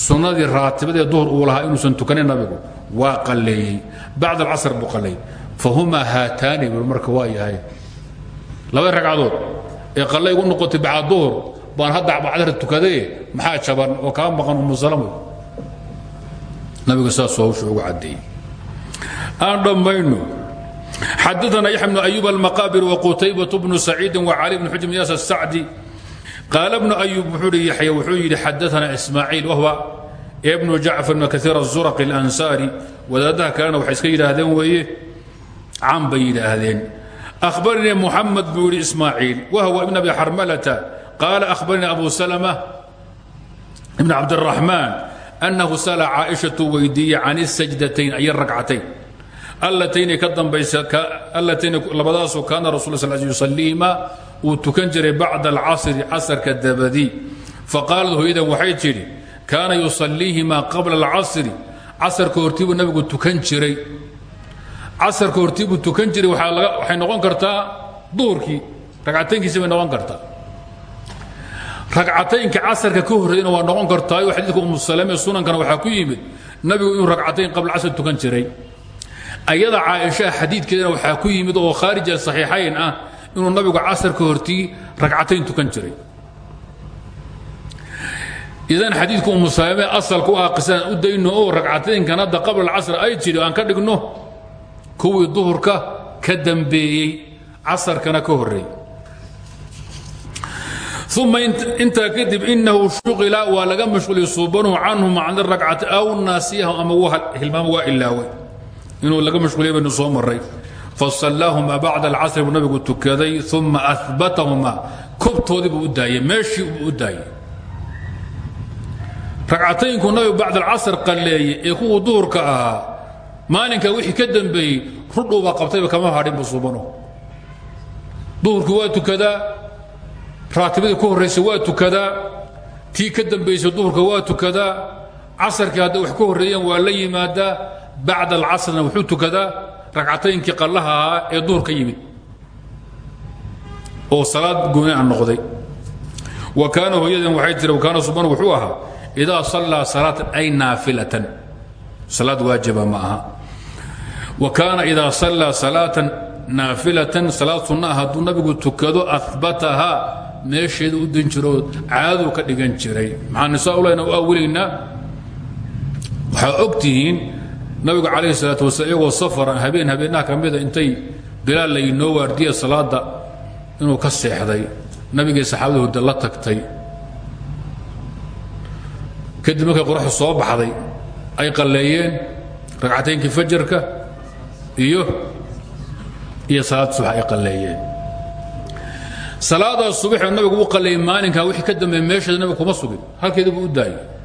sunadii raatibadee duhr uu lahaa inuusan tukanayn nabigu waa qalleeyey. Bacd alcasr buu qalleeyey. Fahumaa haataani buu marka waa yahay. Labadii ragcadood ee qallay igu noqotay bacda duhur baan hadda bacdara tukadee maxaa jaban oo kaa maqan umu salam nabigu saasuu hawshuu ugu caddeeyey aan dhammayno xadaana yaxya bnu ayuub almaqaabir waqutaybat bnu saciidin wacali bn xujm yaas asacdi qaal bnu ayub wuxuu hi yaxya wuxuu yidhi xadaana ismaaciil wahwa bnu jacfar ibn kaiir azuraq alansaari wadaadaha kalena waxay iska yidhaahdeen weeye caan bay yidhaahdeen ahbarnii muxamed buu yidhi ismaaciil wahwa ibn abi xarmalata qaala ahbarnii abu salma ibn cabdiraxmaan annahu sala caaishatu weydiiye can isajdatain ay ragcatayn allatayni ka dambaysa allatayni labadaasoo kaana rasul sal yusaliima uu tukan jiray bacda alcasri casarka dabadi. Faqaalad hooyadan waxay tidhi kaana yusaliihimaa qabla alcasri. Casarka hortiibuu nabigu tukan jiray. Casarka hortiibuu tukan jiray waxay noqon kartaa duhurkii ragcataynkiisi bay noqon kartaa. Ragcataynka casarka ka horreeyana waa noqon kartaayo xadiidka umu salame sunankana waxaa ku yimid nabigu inuu ragcatayn qabla casr tukan jiray ayada caaishaa xadiidkeedana waxaa ku yimid oo khaarij asaxiixayn ah inuu nabigu casarka hortii ragcatayn tukan jiray. Idan xadiidka umu salame asalka u ah qisaan u dayno oo ragcataynkan hadda qabla alcasr ay jiri aan ka dhigno kuwii duhurka ka dambeeyey casarkana ka horreeyey. Uma intaa kadib inahu shuqila waa laga mashquuliy suubanuhu canhu macna ragcati aw naasiyahu ama hilmaamo waa ilaaway inuu laga mashquuliya baynu soo maray fasallaahuma bacda alcasri buu nabigu tukaday uma ahbatahuma kobtoodii buu u meeshii buu u daayey ragcataynkuu nabigu bacda alcasr qalleeyey ee kuwuu duhurka ahaa maalinka wixii ka dambeeyey rudhuubaa qabtayba kama hadhinbu suubanuhu duhurkii waa tukadaa raatibadii ku horraysay waa tukadaa tii ka dambaysay duhurka waa tukadaa casarkii hadday wax ka horreeyeen waa la yimaadaa bacda alcasrna wuxuu tukadaa ragcataynkii qallaha ahaa ee duhur ka yimid oo salaad gooni a noqday. Wa kaana hooyadan waxay tiri wakaana subaan wuxuu ahaa idaa sallaa salaatan ay naafilatan. Salaad waajiba ma aha. Wa kaana idaa sallaa salaatan naafilatan salaad sunna ah hadduu nabigu tukado ahbatahaa meesheeda u dan jiroo caaduu ka dhigan jiray. Maxaa nisaa-ulahna u awelaynaa waxaa og tihiin nabigu calayhi salaatu wasalaam iyagoo safaran habeen habeenaha ka mida intay bilaal laynoo waardiya salaadda inuu ka seexday. Nabigii saxaabada hudda la tagtay. Kadib markay qoraxdu soo baxday ay qalleeyeen ragcataynkii fajarka iyo iyo salaad subax ay qalleeyeen. Salaadaas subaxee nabigu u qalleeyey maalinkaa wixii ka dambeeye meesheeda nabiga kuma sugin. Halkeeda buu u daayey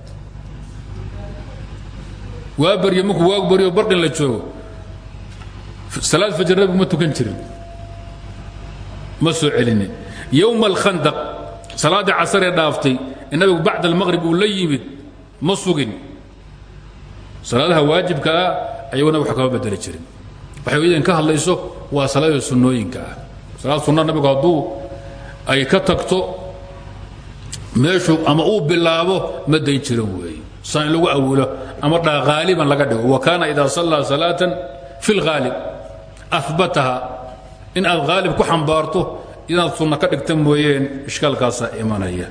waa baryo markuu waa baryo barqin la joogo. Salaad fajar nabigu ma tukan jirin. Ma soo celinin. Yowma alkhandaq salaaddii casaree dhaaftay ee nabigu bacda almaqrib uu la yimid ma sugin. Salaadaha waajibka ah ayagoo nabig wax kama bedeli jirin. Waxay idan ka hadlayso waa salaada sunnooyinka ah. Salaad sunna nabigu hadduu ay ka tagto meeshuu ama uu bilaabo ma dayn jirin weeye saa in lagu awilo ama haaliban laga dhigo. Wa kaana idaa sallaa salaatan fi lhaalib ahbataha in aad haalib ku xambaarto inaad sunna ka dhigta mooyeen ishkaalkaasaa imanaya.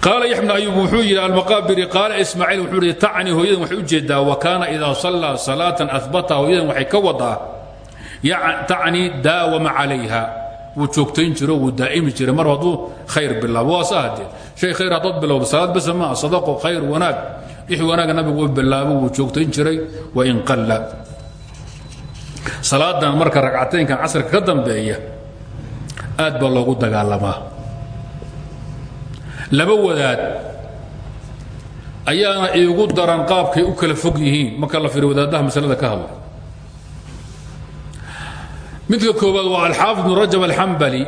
Qaala yaxmd ayub wuxuu yidhi almaqaabiri qaala ismaaciil wuxuu yidhi tacni hooyadan waxay u jeedaa wa kaana idaa sallaa salaatan ahbataha hooyadan waxay ka wadaa tacni daawama calayha wuu joogtayn jiro wuu daa'imi jiray mar hadduu khayr bilaabo waa saahadee shay khayr haddaad bilowdo salaad basa maa sadaqo khayr wanaag. Wixii wanaaga nabigu u bilaabo wuu joogtayn jiray. Wain qalla. Salaadan marka ragcataynkan casrka ka dambeeya aad baa loogu dagaalamaa laba wadaad ayaana iigu daran qaabkay u kala fog yihiin. Marka la firi wadaadaha masalada ka hadla midka koobaad waa alxaafid bnu rajab alxambali.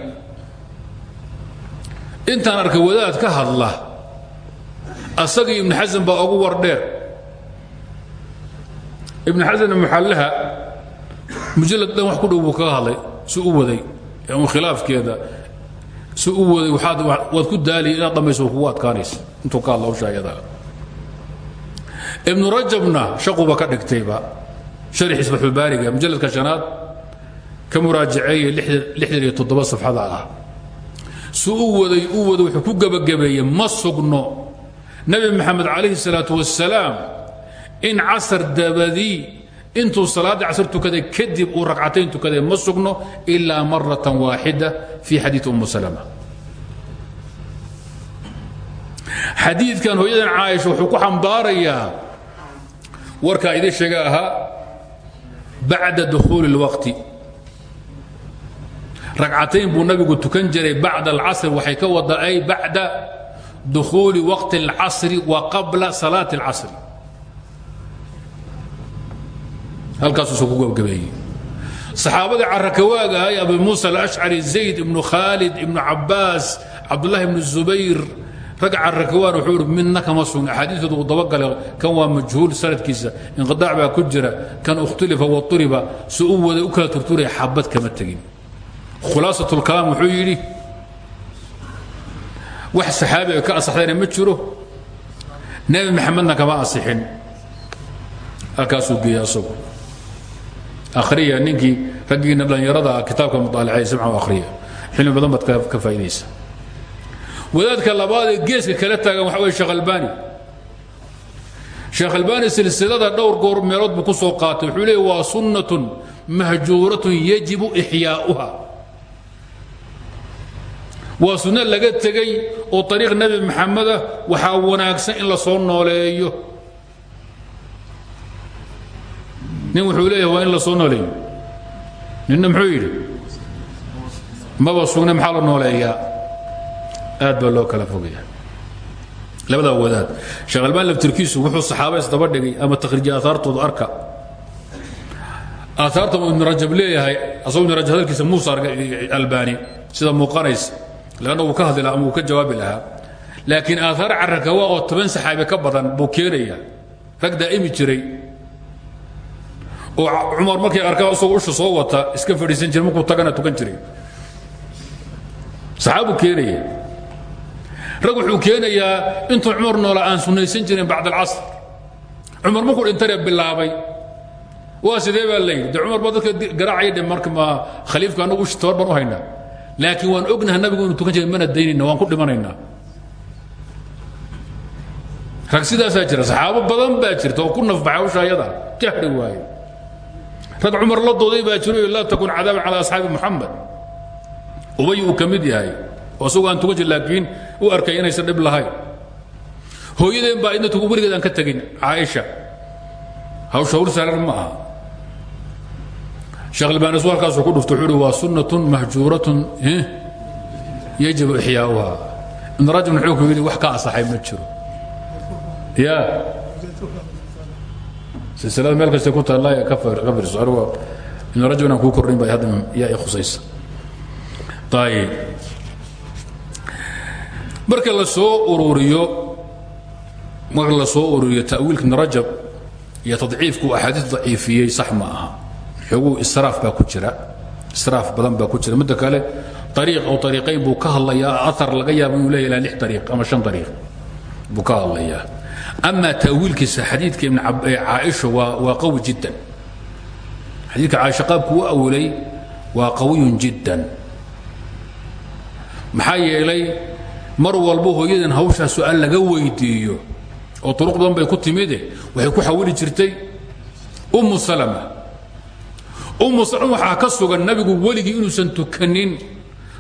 Intaan arkay wadaad ka hadla asagii ibnu xasan baa ugu war dheer. Ibnu xasan muxallaha mujalad dhan wax ku dhow buu kaga hadlay si u waday un khilaafkeeda si u waday waad ku daaliya inaad dhammayso kugu adkaanaysa. Intuu ka hadla hawsha ayadaa ibnu rajabna shaquba ka dhigtayba sharxiis fatxulbaariga mujalladka shanaad ka muraajaceeye lixdan iyo toddoba safxada ah. Si u waday u waday wuxuu ku gebagabeeyey ma sugno. Maxamed calayhi salaatu wasalaam in casar dabadii intuu salaaddii casar tukaday kadib uu ragcatayn tukaday ma sugno ilaa maratan waaxida fii xadiii umu salama. Xadiidkan hooyadan caaisha wuxuu ku xambaarayaa warkaa idin sheega ahaa bacda dukhuuli اlwaqti ragcatayn buu nabigu tukan jiray bacda alcasr waxay ka wada ay bacda dukhuuli waqti اlcasri wa qabla salaati اlcasri halkaasuusa ku gabgabeeyey saxaabadii carakawaaga ahay abi muusa alashcari zayd ibnu khaalid ibnu cabaas cabdullahi ibnu zubayr rag carakawaan wuxuu ihi midna kama sugna axaadiistooda uu dabagalay kan waa majhuul sanadkiisa inqidaac baa ku jira kan ikhtulifa wauriba si u wada u kala turturaya xabad kama tegin khulaasat lkalaam wuxuu yidhi wax saxaabi ay ka asaxdayna ma jiro. Nebi maxamedna kama asixin. Halkaasuu geeyey asagu. Akhriya ninkii raggiina dhallinyarada kitaabka mutaalacay simca akhriya. Xilmi badan baad ka faa'idaysa wadaadka labaad ee geeska kala taagan waxa wey sheekh albani. Sheekh albani silsilada dhowr goor meelood buu ku soo qaatay. Wuxuu leey waa sunnatun mahjuuratun yajibu ixyaa'uha waa sunno laga tegey oo ariiq nebi maxameda waxaa wanaagsan in la soo nooleeyo. Nin wuxuu leeyahay waa in la soo nooleeyo. Ninna muxuu yidhi? Maba sugne maxaa la nooleeyaa? Aad baa loo kala fogaya labadaa wadaad sheekh albaan laftirkiisu wuxuu saxaaba isdaba dhigay ama takhriijiya aahaartooda arka. Aahaarta ibnu rajab leeyahay asagoo ibnu rajab hadalkiisa muusa albani sida muuqanaysa lanna wuu ka hadli laha ama wuu ka jawaabi lahaa laakiin aahaar carakawa oo toban saxaabi ka badan buu keenaya rag daa'imi jiray oo cumar markay arkaan isagoo usha soo wata iska fadhiisan jiray markuu tagana tukan jiray saxaabu keenaya rag wuxuu keenayaa intuu cumar noola aan sunnaysan jirin bacd alcasr cumar markuu dhintare bilaabay waa sidee baa la yidhi de cumar baa dadka garaacaya dhe marka ma khaliifka annagu ushi tobar baan u haynaa laakiin waan ognaha nabigu inu tukan jiray mana daynayna waan ku dhimanaynaa. Rag sidaasaa jira badan baa jirta oo ku nafbaxay hawsha jahri waaye. Rag cumar la dooday baa jiro laa takun cadaaban calaa asxaabi muxamed ubay uu ka yahay oo isagoo tukan jir laakiin u arkay inaysan dhib lahayn. Hooyadeen baa idna tugu weligeed aan ka tegin caaisha. Hawsha hawl saaran ma sheekh albaanis halkaasuu ku dhufto wuxuu uhi waa sunnatun mahjuuratun yajibu ixyaauha. Ibn rajab wuxuu ku yidhi wax ka asaxay ma jiro. Ya. Silsilada meel kasta ku taalla ka firiso anigu ibn rajab inaan kuu kordhin bay hadda yaa i khusaysa. Ayib marka la soo ururiyo marka la soo ururiyo ta'wiilka ibn rajab iyo tadciifku axaadiis daciifiyey sax ma aha xoguu israaf baa ku jira israaf badan baa ku jira. Midda kale ariiq oo ariiqayn buu ka hadlayaa aar laga yaaba inuu leeya ilaa lix ariiq ama shan ariiq buu ka hadlayaa. Ama ta'wiilkiisa xadiidka caaisha waa waa qawi jiddan. Xadiidka caaisha qaabku u awilay waa qawiyun jiddan. Maxaa yeelay mar walbo hooyadan hawshaa su'aal laga weydiiyo oo turuq badan bay ku timide waxay ku xawili jirtay ummu salama ummu salama waxaa ka sugan nabigu weligii inuusan tukanin.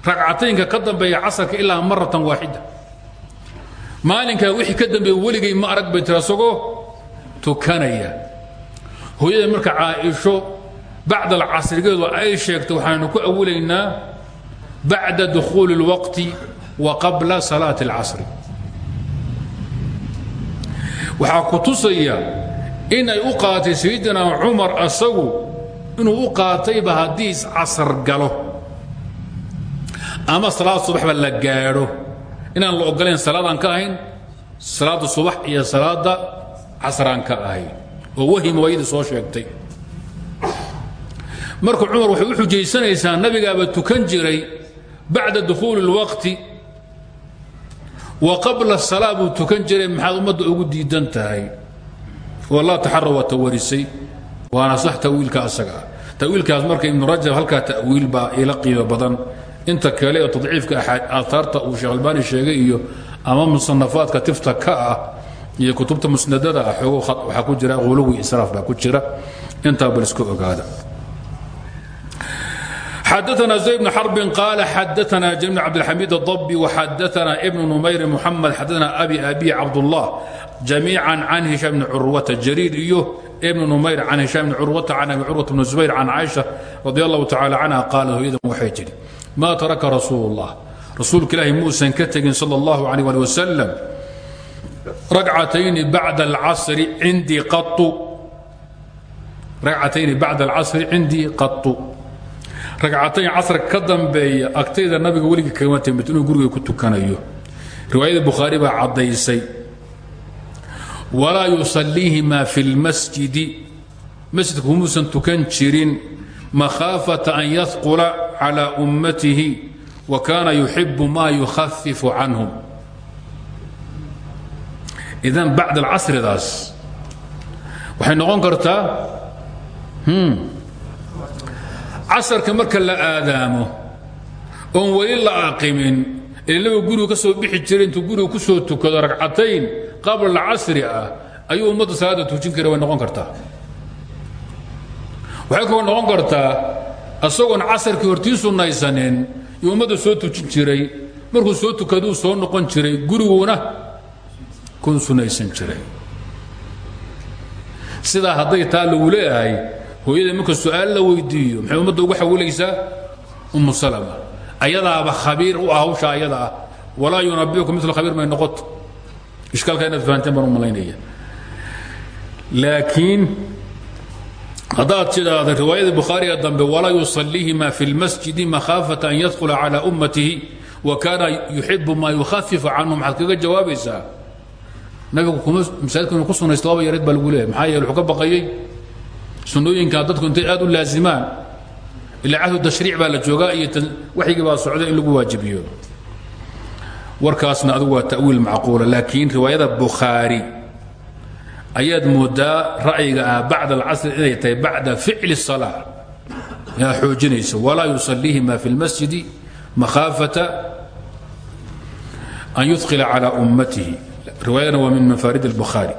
Ragcataynka ka dambeeya casarka ilaa maratan waaxida maalinkaa wixii ka dambeeya weligay ma arag bay tira tukanaya. Hooyadan marka caaisho bacd alcasrigeedu ay sheegtay waxaanu ku awilaynaa bacda dukhuuli اlwaqti wa qabla salaati اlcasri waxaa ku tusaya inay u qaatay sayidina cumar asagu inuu u qaatayba haddii iscasar galo ama salaad subaxba la gaadho. Inaan la ogolayn salaadaan ka ahayn salaadda subax iyo salaadda casraan ka ahayn. Oo wahima waayadii soo sheegtay. Marka cumar waxay u xujaysanaysaa nabigaaba tukan jiray bacda dukhuuli اlwaqti wa qabla salaa buu tukan jiray maxaad ummadda ugu diidan tahay. Oo laa taxara waa tawarisay waana tawiilkaas marka ibnu rajab halkaa tawiil baa ila qiimo badan. Inta kale oo tadciifka aaaarta uu sheekh albaani sheegay iyo ama musanafaadka tifta ka ah iyo kutubta musnadada ah oog waxaa ku jira uluwi israaf baa ku jira. Intaa bal isku ogaada. Xadaana zayd bn xarbin qaala xadaana jami cabdilxamiid adabbi waxadaana ibnu numayri muxamed xadaana abi abi cabdullah jamiican can hisha bni curwata jariir iyo بن نمyر عن هiشام بن عروة عن أبي عروة بن زبير عن عائشة رضي الله تعالى عنها قاaلت hooyada waxay tidhi ma ترka رasuuل الله rasuulka ilaahi muusan ka tegin salى الlaه عليه ولي وسلم رagcatayni baعda الcasr cindii qaطu ragcatayni bacda alcasri cindii qatu ragcatayn casrka ka dambeeya agtayda nabiga weligii kagama timid inuu guriga ku tukanayo riwaayada bukhaari baa caddaysay walaa yusaliihimaa fi lmasjidi. Masjidka kumuusan tukan jirin makhaafata an yadqula calى ummatihi wa kaana yuxibu ma yukhafifu canhum. Idan bacd alcasridaas waxay noqon kartaa casarka marka la aadaamo oon weli la aqimin ilnabiga gurigu ka soo bixi jiray intuu guriga ku soo tukado ragcatayn qabla alcasri ah ayuu ummadda salaada tuujin kara noqon kartaa. Waxay kaloo noqon kartaa asagoon casarkii hortii sunnaysanin ummadda soo tujin jiray markuu soo tukaduu soo noqon jiray guriguuna kun sunnaysan jiray. Sidaa hadday taa lagu leeyahay hooyada marka su'aal la weydiiyo maxay ummadda ugu xawilaysaa umu salama. Ayadaaba khabiir u ah hawsha ayada ah. Walaa yunabiukum mil khabiir may noqoto ishkaalka inaad fahanteen baan u malaynaya. Laakiin haddaad tidhaahda riwaayada bukhaariga dambe walaa yusaliihima fi lmasjidi makhaafata an yadkhula calى ummatihi wa kaana yuxibu ma yukhafifu canhu maxaad kaga jawaabaysaa nabigu kuma masaajidku ku sunaysto laba yareed baa lagu leeyahay. Maxaa ka baqayey sunnooyinka dadku intay aad u laazimaan. Ilaa cahdu tashriic baa la joogaa iyo waxyigii baa socda in lagu waajibiyo warkaasna adugu waa ta'wiil macquula laakiin riwaayada bukhaari ayaad moodaa ra'yiga ah bacda alcasr inay tahay bacda ficli الsalaa yaa xoojinaysa walaa yusaliihima fi اlmasjidi makhaafata an yudkila calى ummatihi riwaayadana waa min mafaarid الbukhaari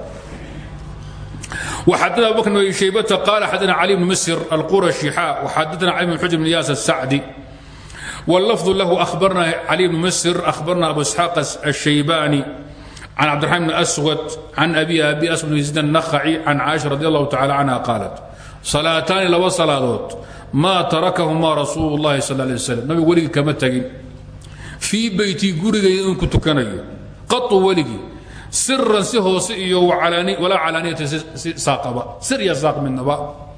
وxadna abu bkr بن شhaybة قال xadna علي بن msr الqرشي xا وxadna علي بن xujر بن yaas السacدي wlafdu lahu abarna cali bn masir abarna abu isxaaq ashaybani can cabdiraxman bn aswad can abi abi aswad bn zid anakhaci can caaisha radi allahu tacala canha qaalat salaataani laba salaadood maa tarakahumaa rasuulu llahi sal lay waslam nabigu weligii kama tagin fii beyti gurigayda in ku tukanayo qau weligii siran si hoose iyo walaa calaaniyatan si saaqaba sir iyo saaq midnaba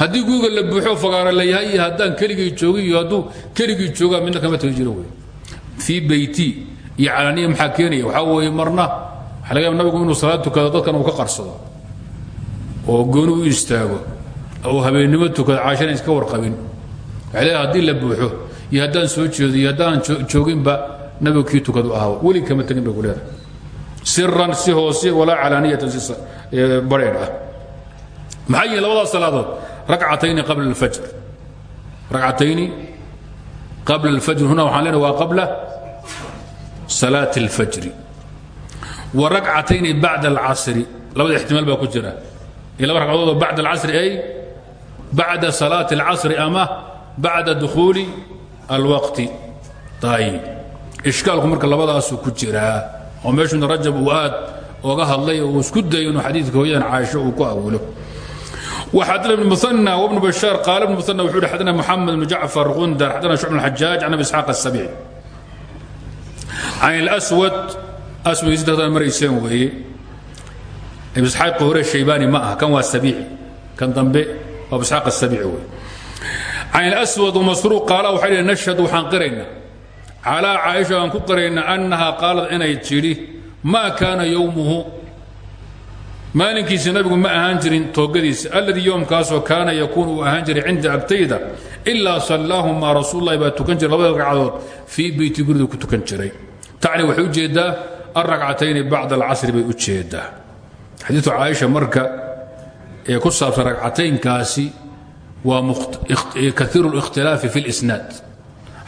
haddii guriga la buuxo fagaara la yahay iyo haddaan keligii iyo hadduu keligii joogaa midna kama tegi jiro wey fii beyti iyo calaaniya maxaa keenaya? Marna yaaba nabigu inuu salaad tukado dadkan uu ka qarsado. Oo gooni istaago oo habeennimo tukado caashana iska warqabin. Waxay leedahay la buuxo iyo haddaan soo jeedo iyo haddaan jooginba nabigu kii tukadu ahaa. Welig kama tegin bay ku leedahay. Si hoose walaa calaaniyatan si bareer ah. Maxaa yihiin salaadood racatayni qabla اlfajr racatayni qabla اlfajr huna waxaan leenahay waa qabla salaat اlfajri wa racatayni bacda اlcasri labada ixtimaal baa ku jira iyo laba ragcadoodoo bacda اlcasri ay bacda salaati اlcasri ama bacda dukhuuli alwaqti ayib ishkaalku marka labadaasuu ku jiraa oo meeshuna rajab uu aad oga hadlay oo uu isku dayo inuu xadiidka hooyadan caaisho uu ku awilo وxadna بن مثنى وبن بشاaر قال بن مثنى وxuu hi xadna محamed بن جعفر غندر xadna شعب بن الحجاج عن أبي إسحاق السبيعي عن الأسود أسود marayseen weeye أبي إسحاaq hore شhaybاni ma ah kan waa سبيعي kan dambe waa أبو إسحاaq السبيعي wey عن الأسود ومسروق قاala waxay hi نشهد waxaan qirayna calىa caaisha aan ku qarayna annahaa qaalad inay tidhi maa kaana yowmuhu maalinkiisa nabigu ma ahaan jirin toogadiisa alladii yoomkaasoo kaana yakuun uu ahaan jiray cinda abtayda ilaa sallaahumaa rasuululahi baa tukan jiray labada ragcadood fii beyti guridu ku tukan jiray tacni waxay u jeeddaa alragcatayni bacda alcasri bay u jeeddaa xadiiu caaisha marka ee ku saabsan ragcataynkaasi waa kaiiru اlاkhtilaafi fi اlisnaad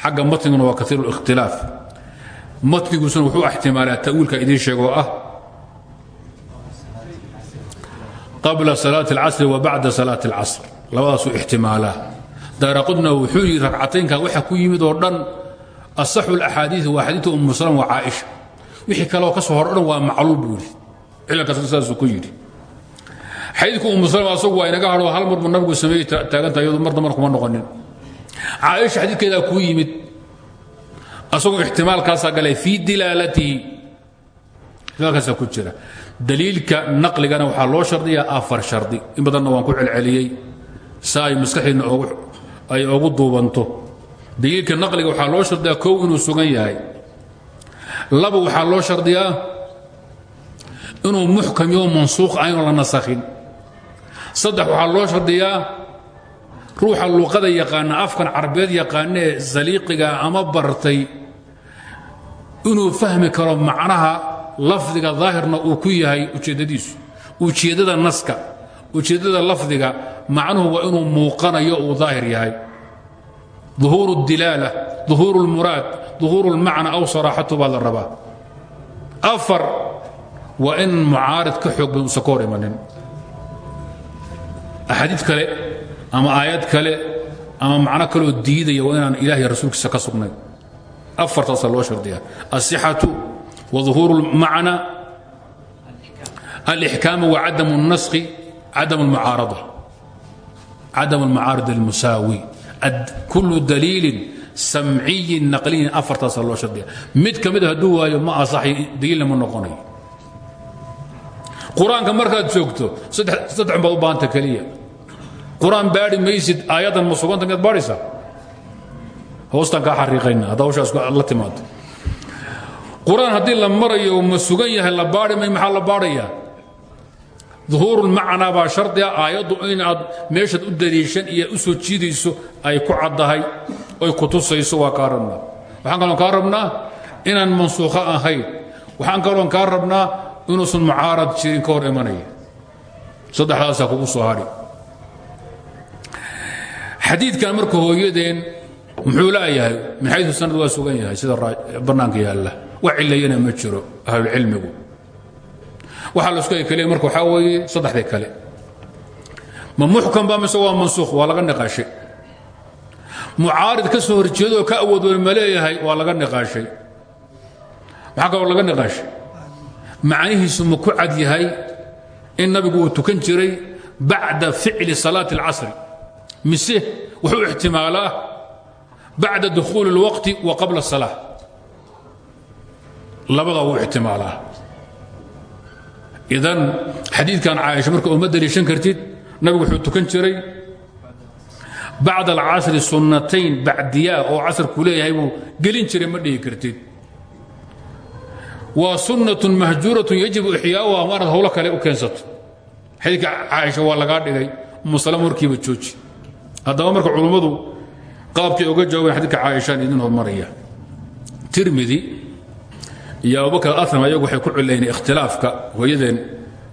xagga matniguna waa kaiir اlاkhtilaaf matnigusuna wuxuu ixtimaalaa ta'wiilka idiin sheegoo ah qabla salaaة اlcasri wa bacda salaaة اlcasr labadaasuu ixtimaalaa daaraqudna wuxuu yidhi ragcataynka waxa ku yimid oo dhan asaxu اlaxaadiiث waa xadiiثu umu salm wa caaisha wixii kaleoo ka soo hor o dhan waa macluul buu yidhi cilalkaasna saasuu ku yidhi xadiidku umu salm asagu waa inaga hadho hal mar buu nabigu sameeyey taaganta iyadu mar damar kuma noqonin caaisha xadiidkeedaa kuu yimid asagoo ixtimaalkaasaa galay fii dilaalatihi ixtimaalkaasaa ku jira daliilka naqligana waxaa loo shardiyaa afar shardi. In badanna waan ku celceliyey si ay maskaxdiinna ay ogu duubanto. Daliilka naqliga waxaa loo shardiyaa kow inuu sugan yahay. Laba waxaa loo shardiyaa inuu muxkam yo mansuuq aynoo la nasakhin. Saddex waxaa loo shardiyaa ruuxa luqada yaqaana afkan carabeed yaqaana ee saliiqiga ama bartay inuu fahmi karo macnaha lafdiga daahirna uu ku yahay ujeeddadiisu ujeeddada naska ujeeddada lafdiga macnuhu waa inuu muuqanayo uu daahir yahay ظuhuur الdilaala ظuhuur اlmuraad ظuhuur اlmacna aw saraaxatu baa la rabaa afar waa in mucaarid ka xoog badan usan ka hor imanin axaadiid kale ama aayad kale ama macno kaleoo diidaya waa inaan ilahiy rasuulkiisa ka sugnayn afartaasaa loo shardiya الصixaةu وظuhuur اlmacna alإxkaam وcadam الnaskhi cadam اlmucaarada cadam اlmucaarada اlmusaawi kulu daliilin samciyin naqliyin afartaasaa loo shardiya mid ka mida hadduu waayo ma asaxay daliilna ma noqonayo qur-aanka markaad joogto saddex baad u baahanta keliya qur-aan baadhi maysid aayaddan ma suganta miyaad baadhaysaa hoostaan kaa xariiqayna haddaa hawshaas la timaado qur'aan haddii la marayo ma sugan yahay la baadhi may maxaa la baadhayaa duhuurulmacnaa baa shardiga aayaddu inaad meeshaad u daliishan iyo u soo jiidayso ay ku caddahay oy ku tusayso waa kaa rabnaa. Waxaan kaloon kaa rabnaa inaan mansuukho ahayn. Waxaan kaloon kaa rabnaa inuusan mucaarad jirin ka hor imanaya. Saddexdaasaa kugu soo hadhi xadiidkan marka hooyadeen muxuu laayahay min xayu sanad waa sugan yahay? Sida bannaanka yaalla wax cilayana ma jiro ahlulcilmigu waxaa la isku ekeliya marka waxaa weeye saddexdii kale ma muxkam ba mise waa mansuukh waa laga niqaashay mucaarid ka soo horjeedoo ka awood weyn ma leeyahay waa laga niqaashay maxaa kaloo laga niqaashay macnihiisu ma ku cad yahay in nabigu uu tukan jiray bacda ficli salaati اlcasri mise wuxuu ixtimaalaa bacda dukhuuli اlwaqti wa qabla الsalaa labadaa wuu ixtimaalaa. Idan xadiidkan caaisha marka uma daliishan kartid nabigu wuxuu tukan jiray bacda alcasri sunnatayn bacdiyaa oo casrku leeyahay buu gelin jiray ma dhihi kartid. Waa sunnatun mahjuuratun yajibu ixyaauha maanad howlo kale u keensato. Xadiidka caaisha waa lagaa dhigay umusalama warkiiba jooji. Haddaba marka culummadu qaabkay oga jawaabeen xadidka caaishaan idin hormaraya tirmidi iyo abubakar aram ayagu waxay ku cilayeen ikhtilaafka hooyadeen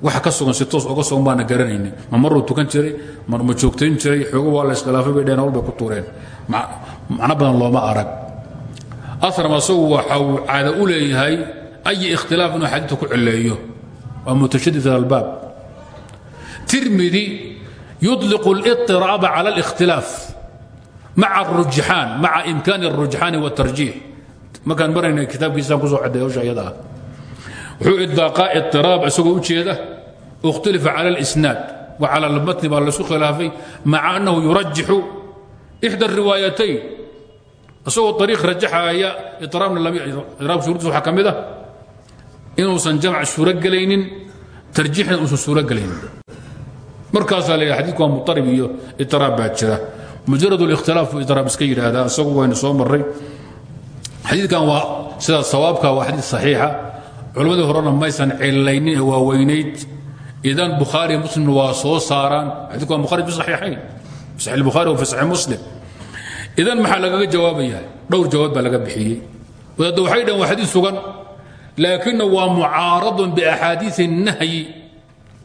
waxa ka sugan si toos oga sugan baana garanaynin ma maruu tukan jiray mar ma joogtayn jiray xoogo waa la iskhilaafay bay dheen hawlbay ku tuureen macno badan looma arag aram asagu waxa uu caado u leeyahay ay ikhtilaaf inuu xadiidka ku cileeyo waa mutashadid albaab tirmidi yuطliqu الاطiraaba calى الاkhtilaaf maca الrujxaan maca imkaani الrujxaani والtarjiix markaan marayna kitaabkiisaan ku soo cadeeyoha yada ah. wuxuu idaaqa iiraab isagoo ujeeda ikhtilifa cala اlisnaad wa cala almatni baa la isku khilaafay maca annahu yurajixu ixda riwaayatayn isagoo ariiq rajaxaaya iraab shuruuddiis waxaa ka mid a inuusan jamc suuro gelaynin tarjiixna uusan suuro gelaynin markaasaa la adidku waa muarib iyo iraab baa jira. Mujarad اlkhtilaafu iraab iska yidhaahdaa isagu waynu soo maray xadiidkan waa sida sawaabka waa xadiid saxiixa. Culammadii horena maysan cilaynin ee waaweynayd idan bukhaari muslimna waa soo saaraan. Xadidku waa bukhari fi saxiixayn. Fi saxi bukhaari wa fi saxi muslim. Idan maxaa lagaga jawaabaya dhowr jawaab baa laga bixiyey. Wadaadda waxay dhahen waa xadiid sugan laakina waa mucaaradun biaxaadiii الnahyi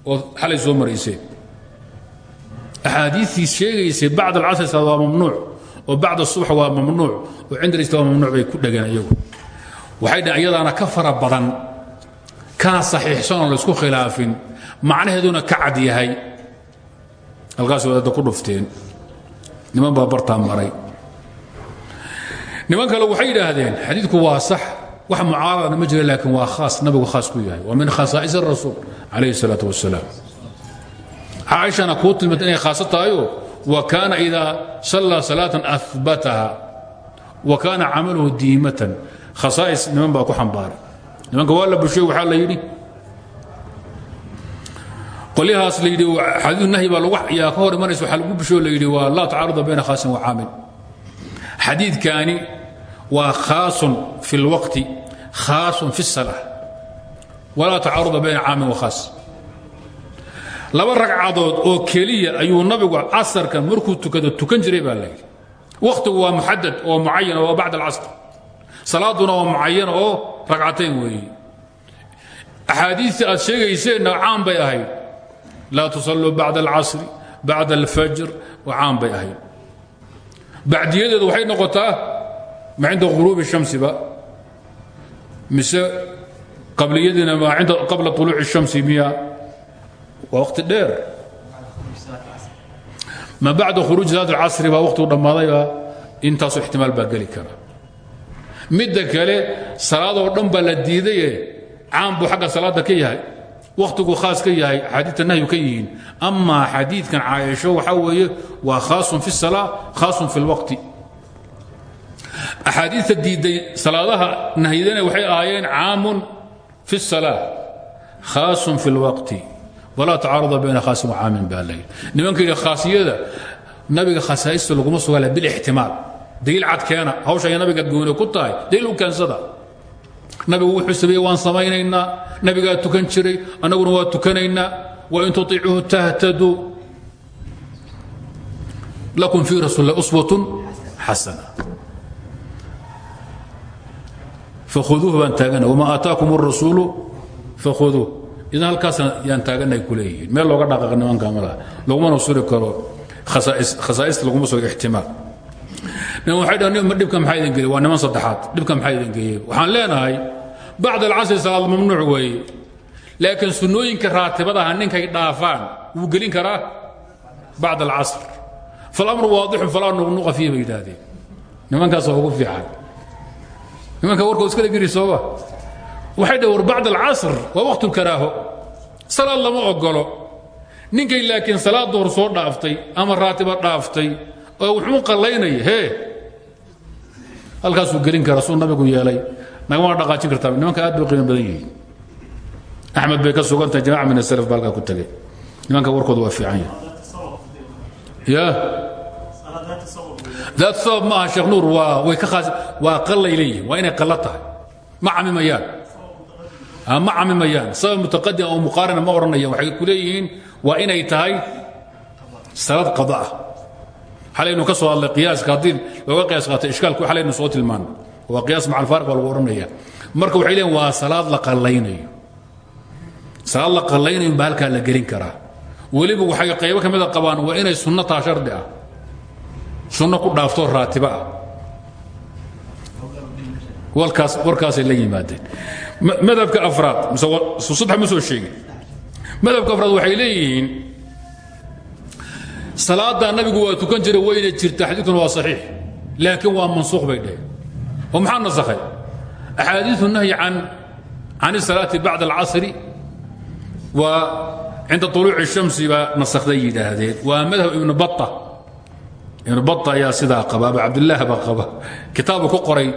oo xalay soo marayseen axaadiiii sheegaysay bacd alcasr waa mamnuuc oo bacd الsubax waa mamnuuc oo cinda lista waa mamnuuc bay ku dhegeen iyagu waxay dhaheen iyadaana ka fara badan kana saxiixsanoo laysku khilaafin macnaheeduna ka cad yahay halkaas wadaadda ku dhufteen niman baa bartaa maray niman kale waxay yidhaahdeen xadiidku waa sax wax mucaaradana ma jira laakiin waa khaas nabigu khaas ku yahay waa min khasaa'is الrasuul calayhi الsalaaة wasalaam caaishana kuu tilmata inay khaaso tahayo wa kaana idaa sallaa salaatan abataha wa kaana camaluhu diimatan khasaa'is niman baa ku xambaaray nimanka waa la bushay waxaa la yidhi qolyahaas la yidhi xadiidu nahyi baa lagu yaa ka hor imanaysa waxaa lagu bishoo la yidhi waa laa tacaaruda bayna khaasin wa caamin xadiidkaani waa khaasun fi اlwaqti khaasun fi الsalaa walaa tacaaruda bayna caamin wa khaas laba ragcadood oo keliya ayuu nabigu casarka markuu tukado tukan jiray baa layidhi wakhtigu waa muxadad oo mucayan oo bacd alcasr. Salaaduna waa mucayana oo ragcatayn weeye axaadiistii aad sheegayseenna caan bay ahayd. Laa tusalluu bacda alcasri bacda alfajr waa caan bay ahayd. Bacdiyadeedu waxay noqotaa ma cinda quruubi shamsiba mise qabliyadiina ma inda qabla uluuci shamsi miya waa waqti dheer ma bacda khuruuj salaat alcasri baa waqtigu dhammaadayba intaasu ixtimaal baa geli kara midda kale salaadoo dhan baa la diidaye caan buu xagga salaadda ka yahay wakhtigu khaas ka yahay axaadiidta nahyu ka yihiin amaa xadiidkan caaisho waxaa weeye waa khaasun fi الsalaa khaasun fi اlwaqti axaadiidta diidday salaadaha nahyadana waxay ahaayeen caamun fi الsalaa khaasun fi اlwaqti walaa tacaaruda bayna khaasin wa caamin baa layidhi nimanka yidhi khaasiyada nabiga khasaa'ista laguma sugala bilixtimaal daliil cad keena hawsha ay nabiga gooni ku tahay daliil u keensada. Nabigu wuxuu sameeyey waan samaynaynaa. Nabigaa tukan jiray annaguna waa tukanaynaa. Wain tuiicuhu tahtaduu lakum fii rasuul uswatun xasana. Fakhuduuh baan taagana wamaa aataakum الrasuulu fakhuduuh idan halkaasna yaan taaganay ku leeyihiin meel looga dhaqaqa nimanka malaha lagumana suri karo khasaa'ista laguma sugo ixtimaal waxay dhahan dhibka maxaa idin geeye waa niman saddexaad dhibka maxaa idin geeye waxaan leenahay bacd alcasri salaad mamnuuc weeye laakiin sunnooyinka raatibadaha ninkay dhaafaan wuu gelin karaa bacd alcasr falamru waadixun falaa nuqnuqa fiih bay yidhaahdeen nimankaasa ugu fiican nimanka warkood iskala giri sooma waxay dhaheen war bacd alcasr waa waqtu lkaraaho salaad lama ogolo ninkay laakiin salaad duhur soo dhaaftay ama raatiba dhaaftay oo wuxuu qallaynaya hee halkaasuu gelin kara suu nabigu yeelay. Nagamana dhaqaajin kartaa nimanka aad bay qiimo badan yihiin. Axmed bay ka sugantahay jamaca min asalaf baa halkaa ku tegey nimanka warkooda waa fiican yahay. Ya? Daat sabab ma aha sheekh nuur waa way ka khaas waa qallay leeyihiin waa inay qallo tahay. Ma camimayaan ma camimayaan sabab mutaqadim oo muqaarana ma odhanayaan waxay ku leeyihiin waa inay tahay salaad qada ah. Xalaynu ka soo hadlay qiyaaska haddii looga qiyaas qaatay ishkaalku xalaynu soo tilmaano waa qiyaas maca alfaariq baa lagu odhanaya marka waxay leeyihiin waa salaad la qallaynayo. Salaad la qallaynayo baa halkaa la gelin karaa. Weliba waxay qaybo ka mida qabaan waa inay sunno taa shardi ah. Sunno ku dhaafto raatiba ah. Warkaas warkaasay la yimaadeen madhabka afraad saddex ma soo sheegin madhabka afraad waxay leeyihiin salaaddaa nabigu waa tukan jiray wayna jirta xadiidkuna waa saxiix laakiin waa mansuuq bay dhaheen. Oo maxaa nasakhay? Axaadiiu nahyi can can isalaati bacd alcasri waa cinda طuluuci shamsi baa nasakhday yidhaahdeen. Waa madhab ibnu baa ibnu baa ayaa sidaa qaba aba cabdilaah qaba kitaabu ku qoray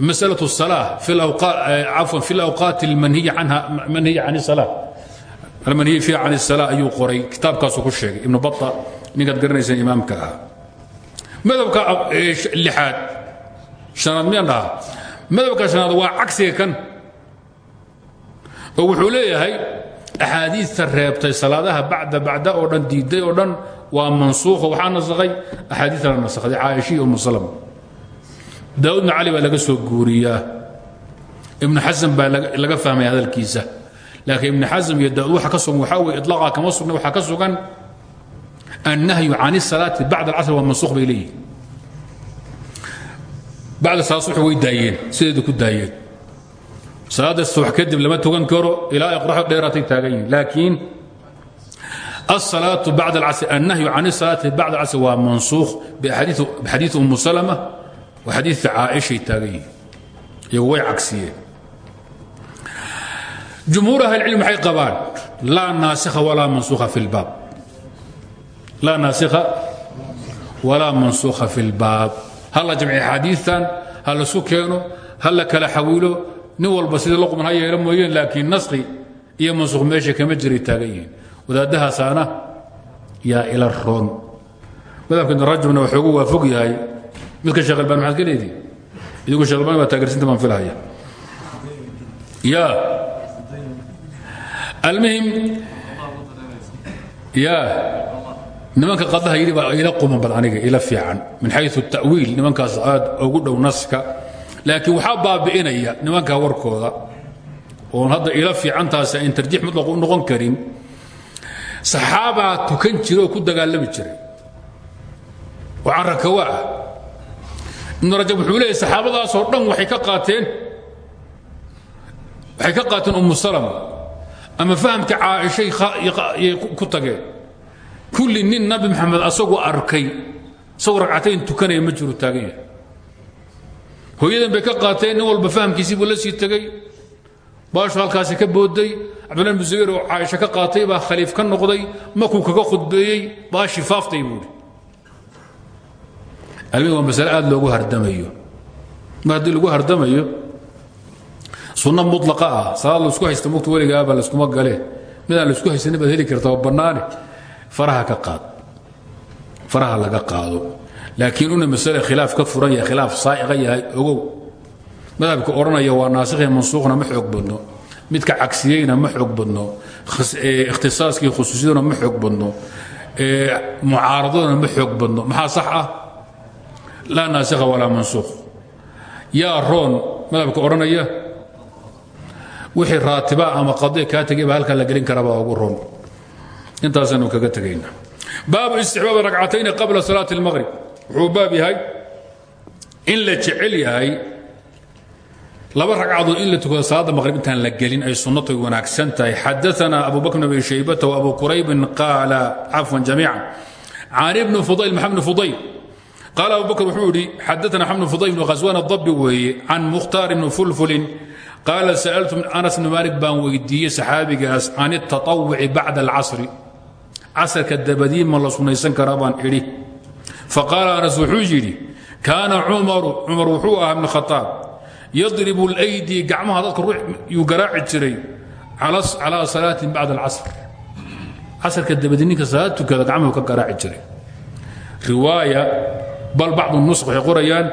masalaة الsalaa cafwan fi اlawqaati اlmanhiya can الsalaa almanhiy fiiha can الsalaa ayuu qoray kitaabkaasuu ku sheegay ibnu baa ninkaad garanaysaan imaamka ahaa madhabka lixaad hanaad miyaan dhahaa madhabka shanaad waa cagsiga kan oo wuxuu leeyahay axaadiista reebtay salaadaha bacda bacda oo dhan diidday oo dhan waa mansuukho waxaa nasakhay axaadiista la nasakday caaishii umu salama daawud bn cali baa laga soo guuriyaa ibnu xasan baa laga fahmaya hadalkiisa laakiin ibnu xasm iyo daawud waxa ka sugan waxaa weye iطlaaqa kama sugna waxaa ka sugan annahyu can الsalaati bacd alcasr waa mansuukh bay leeyihin bacda salaad subax way daayeen sideedu ku daayeen salaadda subax kadib lama tukan karo ilaa ay qoraxdu dheeraatay taagan yihin laakiin الصلاة بعد العصر النهي عن الصلاة oo xadiidka caaishay taagan yihiin. Iyagu way cagsiyeen jumhuur ahlicilm waxay qabaan laa naasikha walaa mansukha fi lbaab laa naasikha walaa mansukha fi lbaab ha la jamciyo axaadiitan ha lasu keeno ha la kala xawiilo nin walba sidii loqman ha yeelo mooyeen laakiin naskhi iyo mansukh meesha kama jiray taagan yihiin. Wadaadahaasaana yaa ila roon. Madhabka ibn rajabna wuxuu ugu waafog yahay midka sheekh albaan maxaad ka leedihi idigu sheekh albaan baa taageersinta baan filahaya ya. Almuhim. Ya. Nimanka qadaha yidhi baa ila quman bad aniga ila fiican min xayu ta'wiil nimankaas aad ugu dhow naska. Laakiin waxaa baabi'inaya nimankaa warkooda oon hadda ila fiicantaasi ayn tarjiix mutlaq u noqon karin saxaabaa tukan jira oo ku dagaalami jiray. Oo carakawa ah ibnu rajab wuxuu leeyahy saxaabadaasoo dhan waxay ka qaateen waxay ka qaateen umu salama. Ama fahamka caaishay ku tageen kulli nin nabi maxamed asagoo arkay isagoo ragcatayn tukanaya ma jiru taagan hooyadan bay ka qaateen nin walba fahamkiisii buu la sii tegey baashu ka booday cabdullah ibnu zubayr oo caaisha ka qaatay baa khaliif ka noqday makuu kaga khudbeeyey baashii faaftay buuhi almid waa masale aad loogu hardamayo. Mar haddii lagu hardamayo sunno mutlaqa ah salaad la isku haysta mugta weligaaba layskuma gale. Midaan la isku haysanin baad heli karta oo bannaane faraha ka qaad. Faraha laga qaado. Laakiin una masale khilaaf ka furan yahay khilaaf saa'iqa yahay ogow. Madhabka odhanaya waa naasikhi mansuukhna ma xoog badno. Midka cagsiyeyna ma xoog badno. Ikhtisaaskii khusuusiyaduna ma xoog badno. Mucaaradaduna ma xoog badno. Maxaa sax ah laa naasikha walaa mansuukh. Yaa roon madhabka odhanaya wixii raatiba ama qadiya kaa tegay baa halkaa la gelin karabaa ugu roon. Intaasaynu kaga tegayna. Baabu istixbaabi ragcatayni qabla salaati اlmaqrib wuxuu baab yahay in la jecel yahay laba ragcadood in la tukado salaada maqrib intaan la gelin ay sunnatay wanaagsan tahay. Xadaana abu bakr abi shaybata wabu quraybin qaala cafwan jamiica can ibni fudayl maxamed bn fudayl qaala abu bakr wuxuu yidhi xadaana xamd bn fudayl bn khaswaan adabi weeye can mukhtaar bni fulfulin qaala sa'altu anas bn maalik baan weydiiyey saxaabigaas can الtaطawuci bacda alcasri casrka dabadii ma la sunaysan karaa baan idhi faqaala anas wuxuu yidhi kaana cumaru cumar wuxuu ahaa ibn khaaab yadribu اlaydi gacmaha dadka yuu garaaci jiray calaa salaatin bacda alcasr casrka dabadii ninka salaad tukada gacmuhu ka garaaci jiray riwaaya bal bacdu nusq waxay qorayaan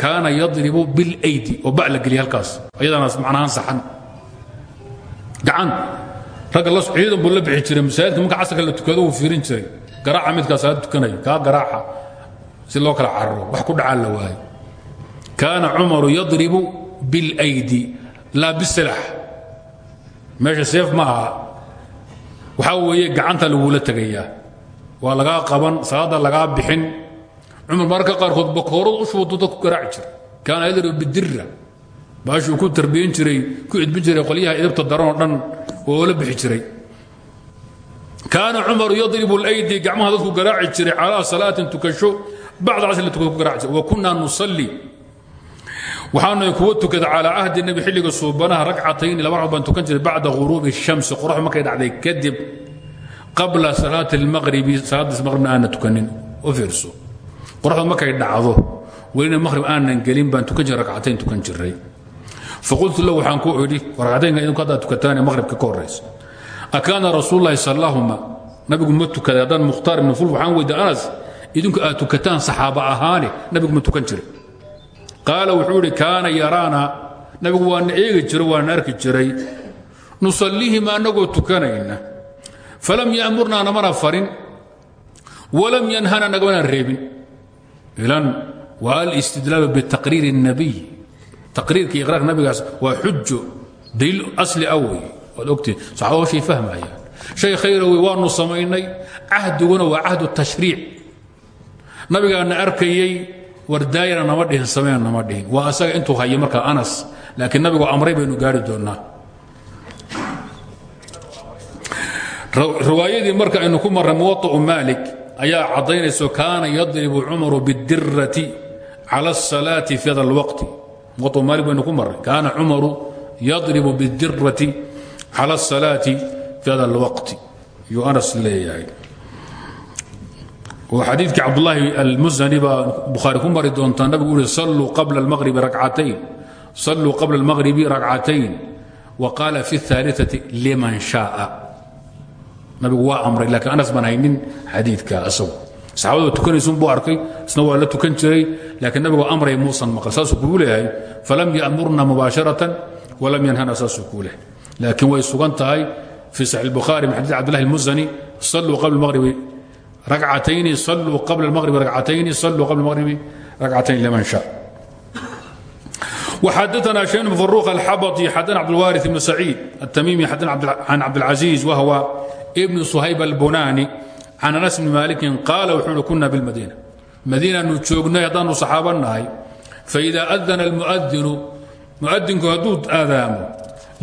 kaana yadribu biاlaydi oo ba la geliya halkaas. Ayadanaas macnahaan saxan. Gacan. Ragga la ciidan buu la bixi jiray masaajidka marka casrka la tukado wuu fiirin jiray. Garaaca midkaa salaad tukanayo kaa garaaca. Si loo kala cararo wax ku dhacaa la waayo. Kaana cumaru yadribu biاlaydi laa bisilaax meesha seef ma aha. Waxaa weeye gacanta lagula tegayaa. Waa lagaa qaban salaada lagaa bixin cumar mararka qaarkood bakoorad u shubutu dad ku garaaci jiray kaana yadribu bidira baashuu ku tarbiyan jiray ku cidbin jiray qolyaha idabta daranoo dhan oo la bixi jiray kaana cumaru yadribu اlaydi gacmaha dadku garaaci jiray calaa salaatin tukasho bacda casr la tukado ku garaaci jiray wa kunaa nusalli waxaanu kuwa tukada calaa cahdi nebi xilliga suubanaha ragcatayni laba rag baan tukan jiray bacda ghuruubi الshamsi qoraxdu markay dhacday kadib qabla salaati اlmaqribi salaaddiis maqribna aanna tukanin u fiirso qoraxdu markay dhacdo? Welina maqhrib aanan gelin baan tukan jiray ragcatayn tukan jiray. Faqultu lahu waxaan ku idhi ragcataynka idinku haddaad tukataane maqhribka ka horaysa akaana rasuul lahi sal allahuma nabigu ma tukaday haddaan mukhtaar fulf waxaan weyda anas idinku aad tukataan saxaaba ahaane nabigu ma tukan jiray. Qaala wuxuu idhi kaana yaraana nabigu waana eegi jiray waana arki jiray. Nusallihima annagoo tukanayna falam ya'murnaa namana farin walam yanhana nagamana reebin ilan waa alistidlaalu bitaqriiri الnabiy taqriirka iqraarka nabigaas waa xujo daliil asli ah wey waad ogtihin saxaabada shay fahmayaan shay khayra wey waanu samaynay cahdiguna waa cahdu tashriic nabigaana arkayey wardaayana nama dhihin samayna nama dhihin waa asaga intuu haya markaa anas laakiin nabigu amray baynu gaari doonnaa riwaayadii marka aynu ku marray muwaطa'u maalik ayaa cadaynayso kaana yadribu cumaru bidirati cala asalaati fi hada alwaqti. Muqaw maalik baynu ku marray kaana cumaru yadribu bidirati cala asalaati fi hada alwaqti. Yuu anas leeyahay. Oo xadiidkii cabdulaahi almusani baa bukhaari ku mari doontaa. Nabigu uri salluu qabla almaqribi racatayn salluu qabla almaqribi rakcatayn wa qaala fi اhaaliثati liman shaaa nabigu waa amray laakiin anas baan haynin xadiidka asagu saxaabadu tukanaysun buu arkay isna waa la tukan jiray laakiin nabigu amray muusan maqal saasuu kugu leeyahay falam yamurna mubaasharatan walam yanhana saasuu kuu leeyahay laakiin way sugan tahay في صحيح البخاري من حديث عبد الله المزني صلوا قبل المغرب ركعتين صلوا قبل المغرب ركعتين صلوا قبل المغرب ركعتين لمن شاء وحدثنا شيخ بن فروخ الحبطي حدثنا عبد الوارث بن سعيد التميمي حدثنا عبد عن عبد ibnu suhayb albunaani can anas bni maalikin qaala wuxuuhi kuna bilmadiina madiinaanu joognay haddaanu saxaaba nahay faidaa adana almuadinu muadinku hadduu aadaamo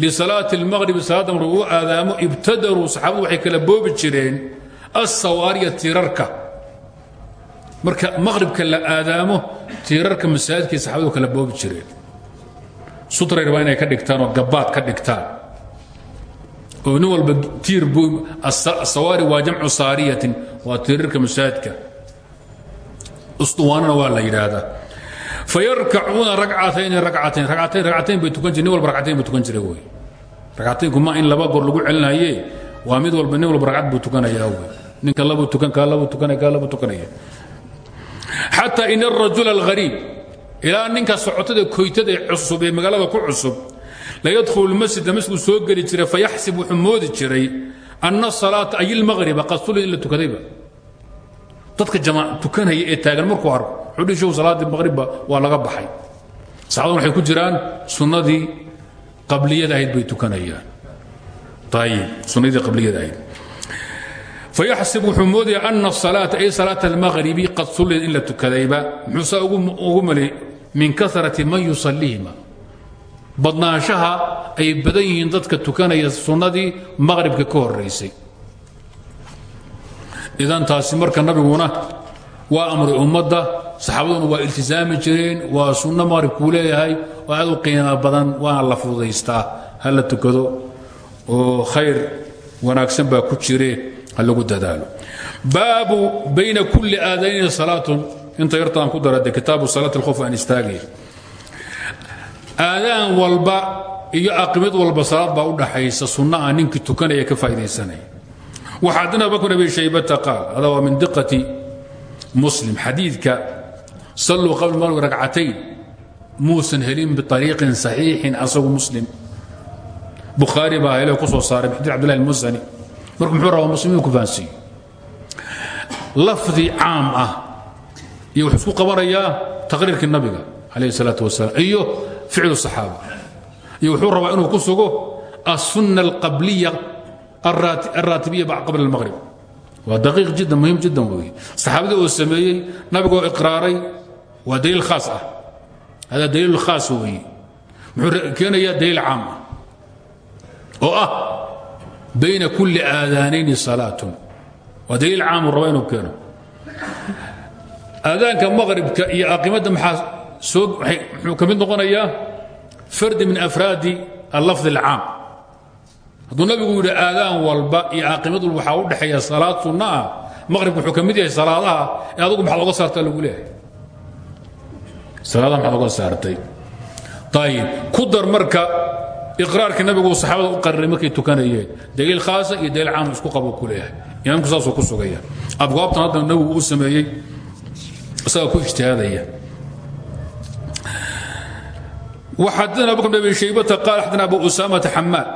lisalaati almaqribi salaada maqrib uu aadaamo ibtadaruu saxaabadu waxay kala boobi jireen alsawaariya tiirarka. Marka maqhribka la aadaamo tiirarka masaajidkay saxaabadu kala boobi jireen. Sutray rabaa inay ka dhigtaan oo gabbaad ka dhigtaan oo nin walba tiir sawaari waa jamcu saariyatin waa tiirarka masaajidka. Usduwaanana waa la yidhaahdaa. Fayarkacuuna racatayni racatayn racatayn racatayn bay tukan jireen nin walba racatayn buu tukan jiray wey. Racataynku ma in laba goor lagu celinaye waa mid walba nin walba ragcad buu tukanayaa wey. Ninka labuu tukan kaa labuu tukanaya kaa labuu tukanaya. Xataa in arajula alghariib ilaa ninka socotada koytada ee cusub ee magaalada ku cusub la yadkhulu lmasjida masjidku soo geli jiray fayaxsib wuxuu moodi jiray anna salaata ay ilmaqriba qad sulli in la dadka jamaac tukanaya ee taagan markuu arko xudhishow salaaddii maqribba waa laga baxay saxaabadun waxay ku jiraan sunnadii qabliyada ahayd bay tukanayaan ayib sunnadii qabliyada ahayd fayaxsib wuxuu moodaya ana salaata ay salaata almaqribi qad sulliyad in la tukadayba muxuu ugu mali min kasrati man yusallihima badnaanshaha ay badan yihiin dadka tukanaya sunnadii maqribka ka horaysay idan taasi marka nabiguna waa amray ummadda saxaabaduna waa iltisaami jireen waa sunno maqribkuu leeyahay oo aad u qiimo badan waana la fududaystaa ha la tukado oo khayr wanaagsan baa ku jire ha lagu dadaalo. Baabu bayna kulli aadayni salaatun inta yartaan ku darade kitaabu salaat alkhowf aan istaagaya aadaan walba iyo aqimad walba salaad baa u dhaxaysa sunnaaa ninkii tukanaya ka faa'idaysanaya waxaadina bakr abi shaybata qaal hada waa min diqati muslim xadiidka salluu qabla maalg ragcatayn muusan helin biariiqin saxiixin asagu muslim. Bukhaari baa helo ku soo saaray xadii cbdillahi almusani markuu muxuu rabaa muslim ku fahansiiyo lafdi caam ah iyo wuxuu isku qabanayaa nabiga calayh isalaat wasalam iyo ficlu صaxaaba iyo wuxuu rabaa inuu ku sugo aلsunna اlqabliya الراتبية قبل المغرب ودقيق جدا مهم جدا وي صحابته oo sameeyay nabigoo iqraaray waa daliil khaas ah hada daliil khaas weeye muxuu keenayaa daliil caam ah oo ah bayna kulli aadaanayni salaatun waa daliil caam raba inuu keeno aadaanka maqribka iyo aqimadda maxaa soo muxuu ka mid noqonayaa fardi min afraadi allafdi alcaam. Hadduu nabigu yidhi aadaan walba iyo caaqimad walba waxaa u dhexeeya salaad sunna ah maqribku wuxuu ka mid yahay salaadaha ee adugu maxaad oga saartaa lagu leeyahay? Salaadaha maxaad oga saartay? Ayib ku dar marka iqraarka nabigu saxaabada u qariray markay tukanayeen. Daliil khaasa iyo daliil caam isku qabo ku leeyahay. Imaamku saasuu ku sugaya. Abwaabtan hadda nabigu uu sameeyey isagaa ku ijtihaadaya xadana abu bn abi shaybata qaal xadana abu usaamata xamaad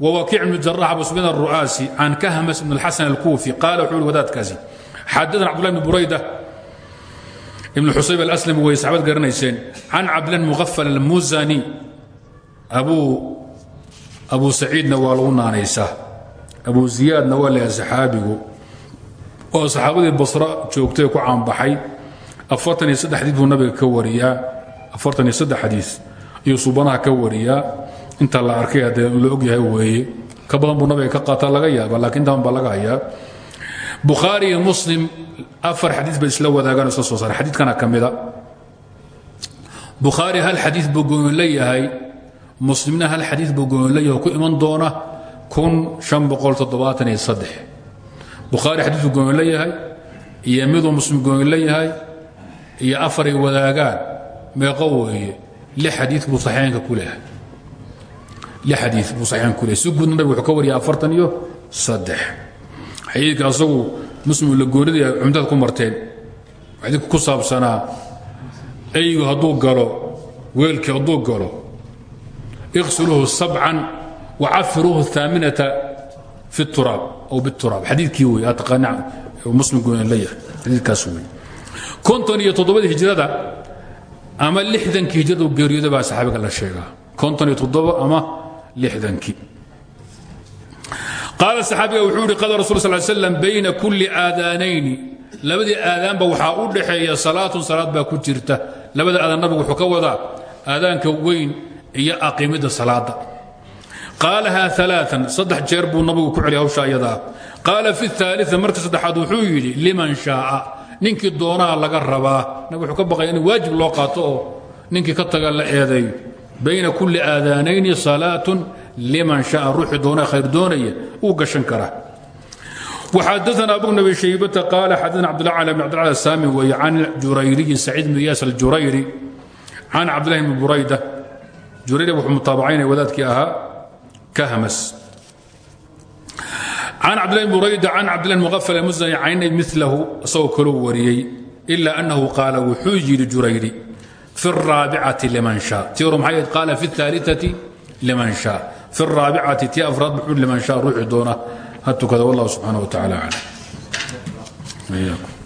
wwakiic bn jarax abu sufyaan aruaasi can kahmas bn اlxasan alkuufi qaala wuxuu i wadaadkaasi xadana cabdulah bn burayda ibn xusayb alslami way saxaabad garanayseen can cabdillah muqafal almuzani abu saciidna waa lagu naanaysaa abu ziyaadna waa leeyahay saxaabigu oo saxaabadii basra joogtay ku caanbaxay afartan iyo saddex xadiid buu nabiga ka wariyaa afartan iyo saddex xadiid ayuu subanaha ka wariyaa. Inta la arkay haddee la ogyahay weeye. Ka badan buu nabiga ka qaataa laga yaaba laakiin intaan baa laga hayaa. Bukhaari iyo muslim afar xadiis bay isla wadaagaan isla soo saaray xadiidkana ka mida bukhaari hal xadiis buu leeyahay muslimna hal xadiis buu leeyahay ku iman doona? Iyo bukhaari xadiis buu gooyin leeyahay iyo miduu muslim gooyin leeyahay iyo afaray wadaagaan? Meeqo weeye xadiis buu saxiixaynka ku leeyahay. Xadii buu saxiixan ku leey si wuxuu ka wariyay afartan iyo saddex. Xadiidka asagu muslim la goonida cumdada ku marteen. Xadiidka ku saabsanaa eygu hadduu galo weelkii hadduu galo iqsiluuhu sabcan wacafiruuhu aaminata fi turaab aw bituraab xadiidkii wey aad taqaana muslim la yahay xadiidkaas wey konton iyo hijrada ama lixdankii hijradu geeriyooda baa saxaabiga la sheegaa. Konton iyo toddoba ama lixdankii qaala saxaabiga wuxuu ihi qala rasul sal slam bayna kulli aadaanayni labadii aadaanba waxaa u dhaxeeya salaatun salaad baa ku jirta. Labada aadaan nabigu wuxuu ka wadaa aadaanka weyn iyo aqimidda salaada qaalahaa aaaan saddex jeer nabigu ku celiya hawsha qaala fi aalia marka saddexaad wuxuu yidhi liman shaaa ninkii doonaha laga rabaa nabig wuxuu ka baqaya in waajib loo qaato oo ninkii ka taga la eedeeyo bayna kulli aadaanayni salaatun liman shaaa ruuxii doonaa khayr doonaya uu gashan karaa وxadثna abu نبي شhaybة قال xadثna cبدالله على بن cبدالله الساميwy عن jurayriyi سacيid بن إyاس الjurayri can cabdالله بن burayda jurayri wuxuu mutaabacaynaya wadaadkii ahaa kahmas can cabdillah bn burayda can cabdilah bn muqafal musnadi cayni milahu isagoo kalou wariyey ilaa annahu qaala wuxuu yidhi jurayri fi raabicati liman sha tii hore maxay ahayd qaala fi aaliai liman sha fi raabicati tii afraad muxuu liman sha ruuxi doona ha tukada wallahu subxaana wa tacala aclam